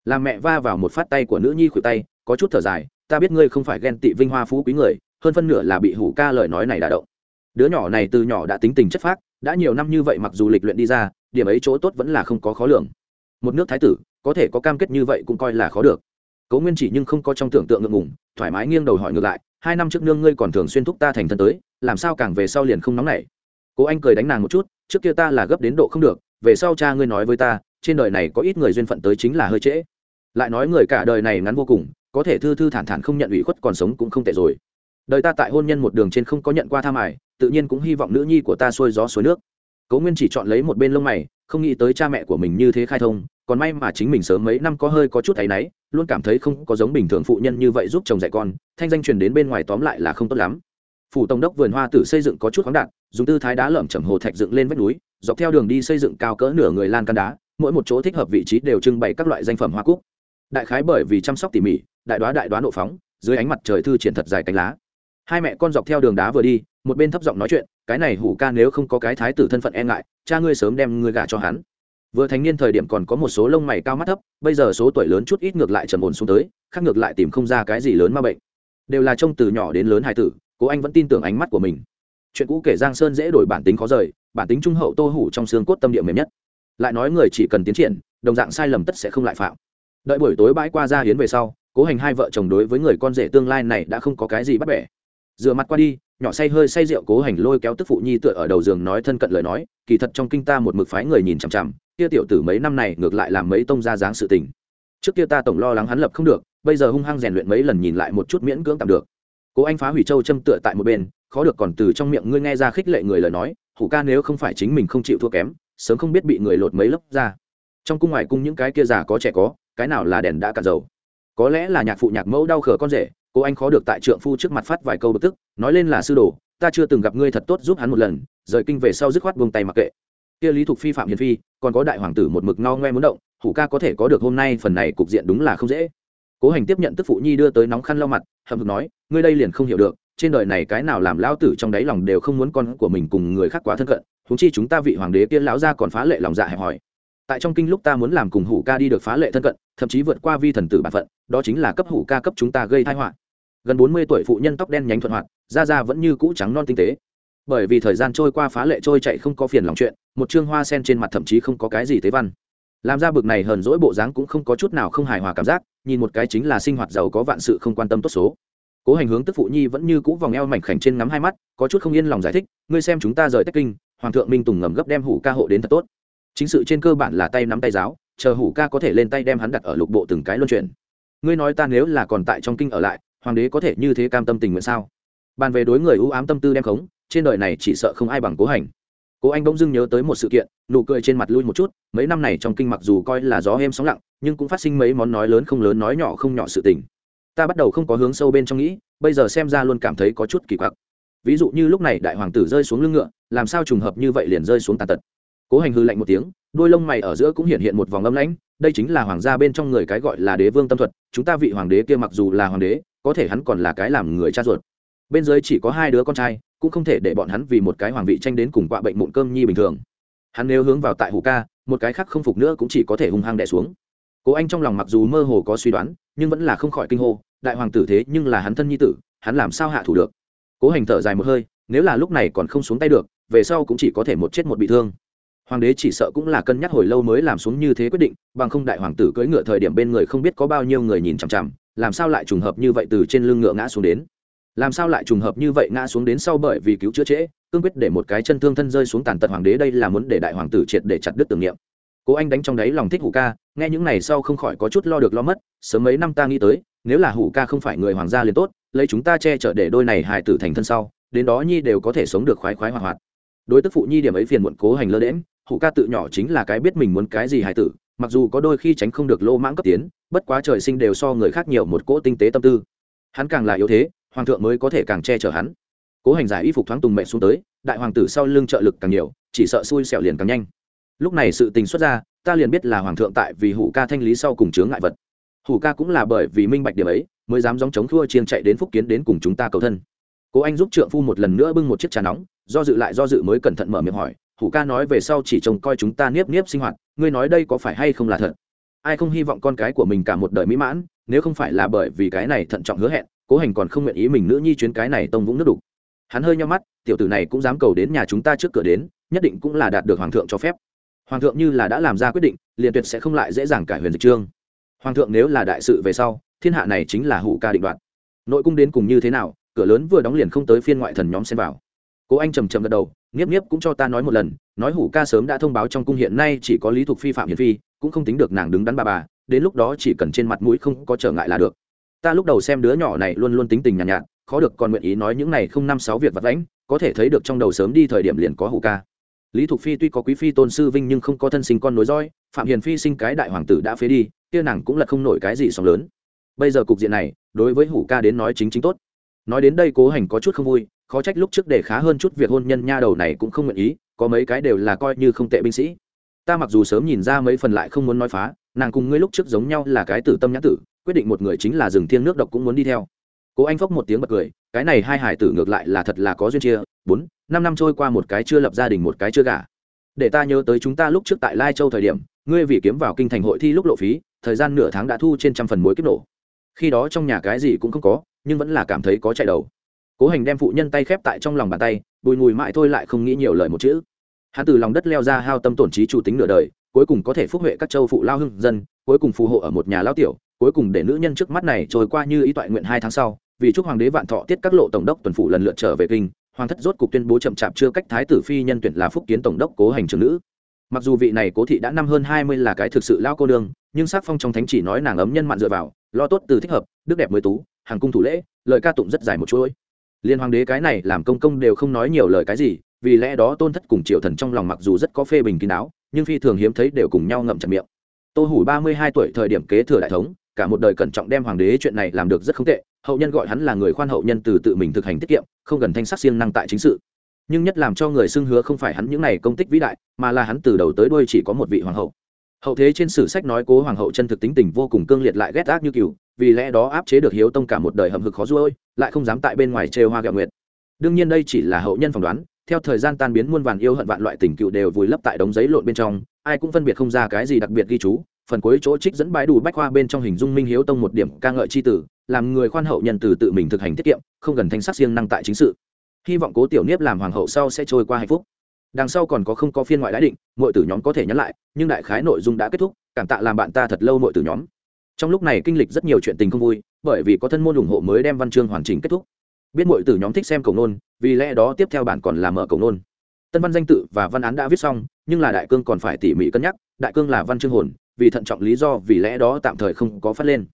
Làm mẹ va vào một phát tay của nữ nhi khuỷu tay, có chút thở dài, ta biết ngươi không phải ghen tị vinh hoa phú quý người, hơn phân nửa là bị hủ ca lời nói này đả động. Đứa nhỏ này từ nhỏ đã tính tình chất phác, đã nhiều năm như vậy mặc dù lịch luyện đi ra, điểm ấy chỗ tốt vẫn là không có khó lường. Một nước thái tử, có thể có cam kết như vậy cũng coi là khó được cố nguyên chỉ nhưng không có trong tưởng tượng ngượng ngùng, thoải mái nghiêng đầu hỏi ngược lại, hai năm trước nương ngươi còn thường xuyên thúc ta thành thân tới, làm sao càng về sau liền không nóng nảy? Cố anh cười đánh nàng một chút, trước kia ta là gấp đến độ không được, về sau cha ngươi nói với ta, trên đời này có ít người duyên phận tới chính là hơi trễ. Lại nói người cả đời này ngắn vô cùng, có thể thư thư thản thản không nhận ủy khuất còn sống cũng không tệ rồi. Đời ta tại hôn nhân một đường trên không có nhận qua tham ải tự nhiên cũng hy vọng nữ nhi của ta xuôi gió xuôi nước. Cố nguyên chỉ chọn lấy một bên lông mày, không nghĩ tới cha mẹ của mình như thế khai thông còn may mà chính mình sớm mấy năm có hơi có chút thấy náy, luôn cảm thấy không có giống bình thường phụ nhân như vậy giúp chồng dạy con, thanh danh truyền đến bên ngoài tóm lại là không tốt lắm. Phủ tổng đốc vườn hoa tử xây dựng có chút khoáng đạn dùng tư thái đá lởm chầm hồ thạch dựng lên vách núi, dọc theo đường đi xây dựng cao cỡ nửa người lan can đá, mỗi một chỗ thích hợp vị trí đều trưng bày các loại danh phẩm hoa cúc. Đại khái bởi vì chăm sóc tỉ mỉ, đại đoá đại đoá nộ phóng, dưới ánh mặt trời thư triển thật dài cánh lá. Hai mẹ con dọc theo đường đá vừa đi, một bên thấp giọng nói chuyện, cái này hủ ca nếu không có cái thái tử thân phận e ngại, cha ngươi sớm đem ngươi gả cho hắn vừa thành niên thời điểm còn có một số lông mày cao mắt thấp, bây giờ số tuổi lớn chút ít ngược lại trầm ổn xuống tới, khác ngược lại tìm không ra cái gì lớn ma bệnh. Đều là trông từ nhỏ đến lớn hài tử, cố anh vẫn tin tưởng ánh mắt của mình. Chuyện cũ kể giang sơn dễ đổi bản tính khó rời, bản tính trung hậu tô hủ trong xương cốt tâm địa mềm nhất. Lại nói người chỉ cần tiến triển, đồng dạng sai lầm tất sẽ không lại phạm. Đợi buổi tối bãi qua ra hiến về sau, cố hành hai vợ chồng đối với người con rể tương lai này đã không có cái gì bắt bẻ. Dựa mặt qua đi, nhỏ say hơi say rượu cố hành lôi kéo tức phụ nhi tựa ở đầu giường nói thân cận lời nói, kỳ thật trong kinh ta một mực phái người nhìn chằm chằm kia tiểu tử mấy năm này ngược lại làm mấy tông ra dáng sự tình. Trước kia ta tổng lo lắng hắn lập không được, bây giờ hung hăng rèn luyện mấy lần nhìn lại một chút miễn cưỡng tạm được. Cố anh phá hủy châu châm tựa tại một bên, khó được còn từ trong miệng ngươi nghe ra khích lệ người lời nói, hủ ca nếu không phải chính mình không chịu thua kém, sớm không biết bị người lột mấy lớp ra. Trong cung ngoài cung những cái kia già có trẻ có, cái nào là đèn đã cạn dầu. Có lẽ là nhạc phụ nhạc mẫu đau khở con rể cô anh khó được tại trượng phu trước mặt phát vài câu bực tức, nói lên là sư đồ, ta chưa từng gặp ngươi thật tốt giúp hắn một lần, rời kinh về sau dứt khoát buông tay mặc kệ kia lý thục phi phạm hiền phi, còn có đại hoàng tử một mực ngao ngoe muốn động, hủ ca có thể có được hôm nay phần này cục diện đúng là không dễ. Cố hành tiếp nhận tức phụ nhi đưa tới nóng khăn lau mặt, hậm hực nói, ngươi đây liền không hiểu được, trên đời này cái nào làm lão tử trong đáy lòng đều không muốn con của mình cùng người khác quá thân cận thúng chi chúng ta vị hoàng đế kia lão ra còn phá lệ lòng dạ hẹp hòi. Tại trong kinh lúc ta muốn làm cùng hủ ca đi được phá lệ thân cận, thậm chí vượt qua vi thần tử bản phận, đó chính là cấp hủ ca cấp chúng ta gây thai họa. Gần bốn mươi tuổi phụ nhân tóc đen nhánh thuận hoạt, da da vẫn như cũ trắng non tinh tế bởi vì thời gian trôi qua phá lệ trôi chạy không có phiền lòng chuyện, một chương hoa sen trên mặt thậm chí không có cái gì tế văn. Làm ra bực này hờn dỗi bộ dáng cũng không có chút nào không hài hòa cảm giác, nhìn một cái chính là sinh hoạt giàu có vạn sự không quan tâm tốt số. Cố hành hướng tức phụ nhi vẫn như cũ vòng eo mảnh khảnh trên ngắm hai mắt, có chút không yên lòng giải thích, ngươi xem chúng ta rời tách kinh, hoàng thượng minh tùng ngầm gấp đem hủ ca hộ đến thật tốt. Chính sự trên cơ bản là tay nắm tay giáo, chờ hủ ca có thể lên tay đem hắn đặt ở lục bộ từng cái luân chuyển. Ngươi nói ta nếu là còn tại trong kinh ở lại, hoàng đế có thể như thế cam tâm tình nguyện sao? Bàn về đối người ưu ám tâm tư đem khống trên đời này chỉ sợ không ai bằng cố hành. Cố anh bỗng dưng nhớ tới một sự kiện, nụ cười trên mặt lui một chút, mấy năm này trong kinh mặc dù coi là gió êm sóng lặng, nhưng cũng phát sinh mấy món nói lớn không lớn, nói nhỏ không nhỏ sự tình. Ta bắt đầu không có hướng sâu bên trong nghĩ, bây giờ xem ra luôn cảm thấy có chút kỳ quặc. Ví dụ như lúc này đại hoàng tử rơi xuống lưng ngựa, làm sao trùng hợp như vậy liền rơi xuống tàn tật. Cố hành hư lạnh một tiếng, đôi lông mày ở giữa cũng hiện hiện một vòng âm lãnh, đây chính là hoàng gia bên trong người cái gọi là đế vương tâm thuật, chúng ta vị hoàng đế kia mặc dù là hoàng đế, có thể hắn còn là cái làm người cha ruột bên dưới chỉ có hai đứa con trai, cũng không thể để bọn hắn vì một cái hoàng vị tranh đến cùng quạ bệnh mụn cơm nhi bình thường. Hắn nếu hướng vào tại hủ ca, một cái khác không phục nữa cũng chỉ có thể hung hăng đẻ xuống. Cố anh trong lòng mặc dù mơ hồ có suy đoán, nhưng vẫn là không khỏi kinh hô, đại hoàng tử thế nhưng là hắn thân nhi tử, hắn làm sao hạ thủ được? Cố hành thở dài một hơi, nếu là lúc này còn không xuống tay được, về sau cũng chỉ có thể một chết một bị thương. Hoàng đế chỉ sợ cũng là cân nhắc hồi lâu mới làm xuống như thế quyết định, bằng không đại hoàng tử cưỡi ngựa thời điểm bên người không biết có bao nhiêu người nhìn chằm chằm, làm sao lại trùng hợp như vậy từ trên lưng ngựa ngã xuống đến? Làm sao lại trùng hợp như vậy ngã xuống đến sau bởi vì cứu chữa trễ, cương quyết để một cái chân thương thân rơi xuống tàn tật hoàng đế đây là muốn để đại hoàng tử triệt để chặt đứt tưởng niệm. Cố anh đánh trong đáy lòng thích hủ ca, nghe những này sau không khỏi có chút lo được lo mất, sớm mấy năm ta nghĩ tới, nếu là hủ ca không phải người hoàng gia liền tốt, lấy chúng ta che chở để đôi này hài tử thành thân sau, đến đó nhi đều có thể sống được khoái khoái hoạt hoạt. Đối tức phụ nhi điểm ấy phiền muộn cố hành lơ đễm hủ ca tự nhỏ chính là cái biết mình muốn cái gì hài tử, mặc dù có đôi khi tránh không được lô mãng cấp tiến, bất quá trời sinh đều so người khác nhiều một cỗ tinh tế tâm tư. Hắn càng là yếu thế hoàng thượng mới có thể càng che chở hắn. Cố hành giải y phục thoáng tùng mệnh xuống tới, đại hoàng tử sau lưng trợ lực càng nhiều, chỉ sợ xui xẻo liền càng nhanh. Lúc này sự tình xuất ra, ta liền biết là hoàng thượng tại vì hủ ca thanh lý sau cùng chướng ngại vật. Hủ ca cũng là bởi vì minh bạch điểm ấy, mới dám dòng chống thua chiên chạy đến phúc kiến đến cùng chúng ta cầu thân. Cố anh giúp trượng phu một lần nữa bưng một chiếc trà nóng, do dự lại do dự mới cẩn thận mở miệng hỏi, hủ ca nói về sau chỉ trông coi chúng ta niếp niếp sinh hoạt, ngươi nói đây có phải hay không là thật? Ai không hy vọng con cái của mình cả một đời mỹ mãn, nếu không phải là bởi vì cái này thận trọng hứa hẹn cố hành còn không nguyện ý mình nữ nhi chuyến cái này tông vũng nước đục. Hắn hơi nhau mắt, tiểu tử này cũng dám cầu đến nhà chúng ta trước cửa đến, nhất định cũng là đạt được hoàng thượng cho phép. Hoàng thượng như là đã làm ra quyết định, liền tuyệt sẽ không lại dễ dàng cải huyền dịch trương. Hoàng thượng nếu là đại sự về sau, thiên hạ này chính là hủ ca định đoạt. Nội cung đến cùng như thế nào, cửa lớn vừa đóng liền không tới phiên ngoại thần nhóm xem vào. Cố anh trầm trầm gật đầu, nghiếp nghiếp cũng cho ta nói một lần, nói hủ ca sớm đã thông báo trong cung hiện nay chỉ có lý thục phi phạm hiền phi, cũng không tính được nàng đứng đắn bà bà, đến lúc đó chỉ cần trên mặt mũi không có trở ngại là được ta lúc đầu xem đứa nhỏ này luôn luôn tính tình nhàn nhạt, nhạt khó được còn nguyện ý nói những này không năm sáu việc vặt lãnh có thể thấy được trong đầu sớm đi thời điểm liền có hủ ca. Lý thục phi tuy có quý phi tôn sư vinh nhưng không có thân sinh con nối roi phạm hiền phi sinh cái đại hoàng tử đã phế đi kia nàng cũng là không nổi cái gì sóng lớn. Bây giờ cục diện này đối với hủ ca đến nói chính chính tốt. Nói đến đây cố hành có chút không vui khó trách lúc trước để khá hơn chút việc hôn nhân nha đầu này cũng không nguyện ý có mấy cái đều là coi như không tệ binh sĩ. Ta mặc dù sớm nhìn ra mấy phần lại không muốn nói phá nàng cùng ngươi lúc trước giống nhau là cái tử tâm nhãn tử quyết định một người chính là rừng thiên nước độc cũng muốn đi theo. Cố anh phốc một tiếng bật cười, cái này hai hải tử ngược lại là thật là có duyên chia, bốn, năm năm trôi qua một cái chưa lập gia đình một cái chưa gả. Để ta nhớ tới chúng ta lúc trước tại lai châu thời điểm, ngươi vì kiếm vào kinh thành hội thi lúc lộ phí, thời gian nửa tháng đã thu trên trăm phần muối kiếp nổ. Khi đó trong nhà cái gì cũng không có, nhưng vẫn là cảm thấy có chạy đầu. Cố hành đem phụ nhân tay khép tại trong lòng bàn tay, bùi mùi mãi thôi lại không nghĩ nhiều lời một chữ. Hắn từ lòng đất leo ra hao tâm tổn trí chủ tính nửa đời, cuối cùng có thể phúc huệ các châu phụ lao hưng dân, cuối cùng phù hộ ở một nhà lao tiểu cuối cùng để nữ nhân trước mắt này trôi qua như ý toại nguyện hai tháng sau, vì chúc hoàng đế vạn thọ tiết các lộ tổng đốc tuần phủ lần lượt trở về kinh, hoàng thất rốt cục tuyên bố chậm chạp chưa cách thái tử phi nhân tuyển là phúc kiến tổng đốc cố hành trường nữ. Mặc dù vị này cố thị đã năm hơn hai mươi là cái thực sự lao cô đương nhưng sắc phong trong thánh chỉ nói nàng ấm nhân mạn dựa vào, lo tốt từ thích hợp, đức đẹp mới tú, hàng cung thủ lễ, lời ca tụng rất dài một chuỗi. Liên hoàng đế cái này làm công công đều không nói nhiều lời cái gì, vì lẽ đó tôn thất cùng triệu thần trong lòng mặc dù rất có phê bình kín đáo, nhưng phi thường hiếm thấy đều cùng nhau ngậm chặt miệng. Tô hủ ba mươi hai tuổi thời điểm kế thừa đại thống cả một đời cẩn trọng đem hoàng đế chuyện này làm được rất không tệ, hậu nhân gọi hắn là người khoan hậu nhân từ tự mình thực hành tiết kiệm, không gần thanh sắc siêng năng tại chính sự. Nhưng nhất làm cho người xưng hứa không phải hắn những này công tích vĩ đại, mà là hắn từ đầu tới đuôi chỉ có một vị hoàng hậu. Hậu thế trên sử sách nói cố hoàng hậu chân thực tính tình vô cùng cương liệt lại ghét ác như cừu, vì lẽ đó áp chế được hiếu tông cả một đời hầm hực khó ruôi lại không dám tại bên ngoài trêu hoa gạo nguyệt. Đương nhiên đây chỉ là hậu nhân phỏng đoán, theo thời gian tan biến muôn vàn yêu hận vạn loại tình cựu đều vùi lấp tại đống giấy lộn bên trong, ai cũng phân biệt không ra cái gì đặc biệt ghi chú phần cuối chỗ trích dẫn bái đủ bách khoa bên trong hình dung minh hiếu tông một điểm ca ngợi c h i tử, làm người khoan hậu nhân từ tự mình thực hành tiết kiệm, không gần thanh sắc riêng năng tại chính sự. Hy vọng cố tiểu niếp làm hoàng hậu sau sẽ trôi qua hạnh phúc. Đằng sau còn có không có phiên ngoại đãi định, mọi tử nhóm có thể nhắn lại, nhưng đại khái nội dung đã kết thúc, cảm tạ làm bạn ta thật lâu mọi tử nhóm. Trong lúc này kinh lịch rất nhiều chuyện tình không vui, bởi vì có thân môn ủng hộ mới đem văn chương hoàn chỉnh kết thúc. Biết mọi tử nhóm thích xem cầu nôn, vì lẽ đó tiếp theo bản còn là mở cầu nôn. Tân văn danh tự và văn án đã viết xong, nhưng là đại cương còn phải tỉ mỉ cân nhắc, đại cương là văn chương hồn vì thận trọng lý do vì lẽ đó tạm thời không có phát lên.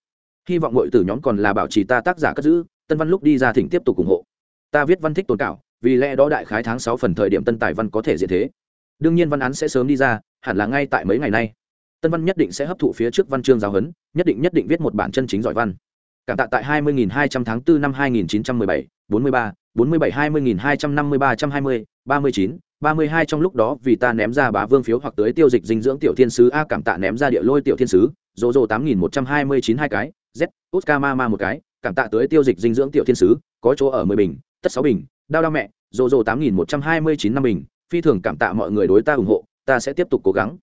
Hy vọng mọi tử nhóm còn là bảo trì ta tác giả cất giữ tân văn lúc đi ra thỉnh tiếp tục ủng hộ. Ta viết văn thích tồn cảo vì lẽ đó đại khái tháng sáu phần thời điểm tân tài văn có thể diện thế. Đương nhiên văn án sẽ sớm đi ra hẳn là ngay tại mấy ngày nay. Tân văn nhất định sẽ hấp thụ phía trước văn chương giáo huấn nhất định nhất định viết một bản chân chính giỏi văn. Cảm tạ tại 20.200 tháng 4 năm 2017, 43, 47 20.253 120, 39, ba mươi hai trong lúc đó vì ta ném ra bá vương phiếu hoặc tới tiêu dịch dinh dưỡng tiểu thiên sứ a cảm tạ ném ra địa lôi tiểu thiên sứ rô rô tám nghìn một trăm hai mươi chín hai cái, z oscar ma ma một cái, cảm tạ tới tiêu dịch dinh dưỡng tiểu thiên sứ, có chỗ ở mười bình, tất sáu bình, đao đao mẹ rô rô tám nghìn một trăm hai mươi chín năm bình, phi thường cảm tạ mọi người đối ta ủng hộ, ta sẽ tiếp tục cố gắng.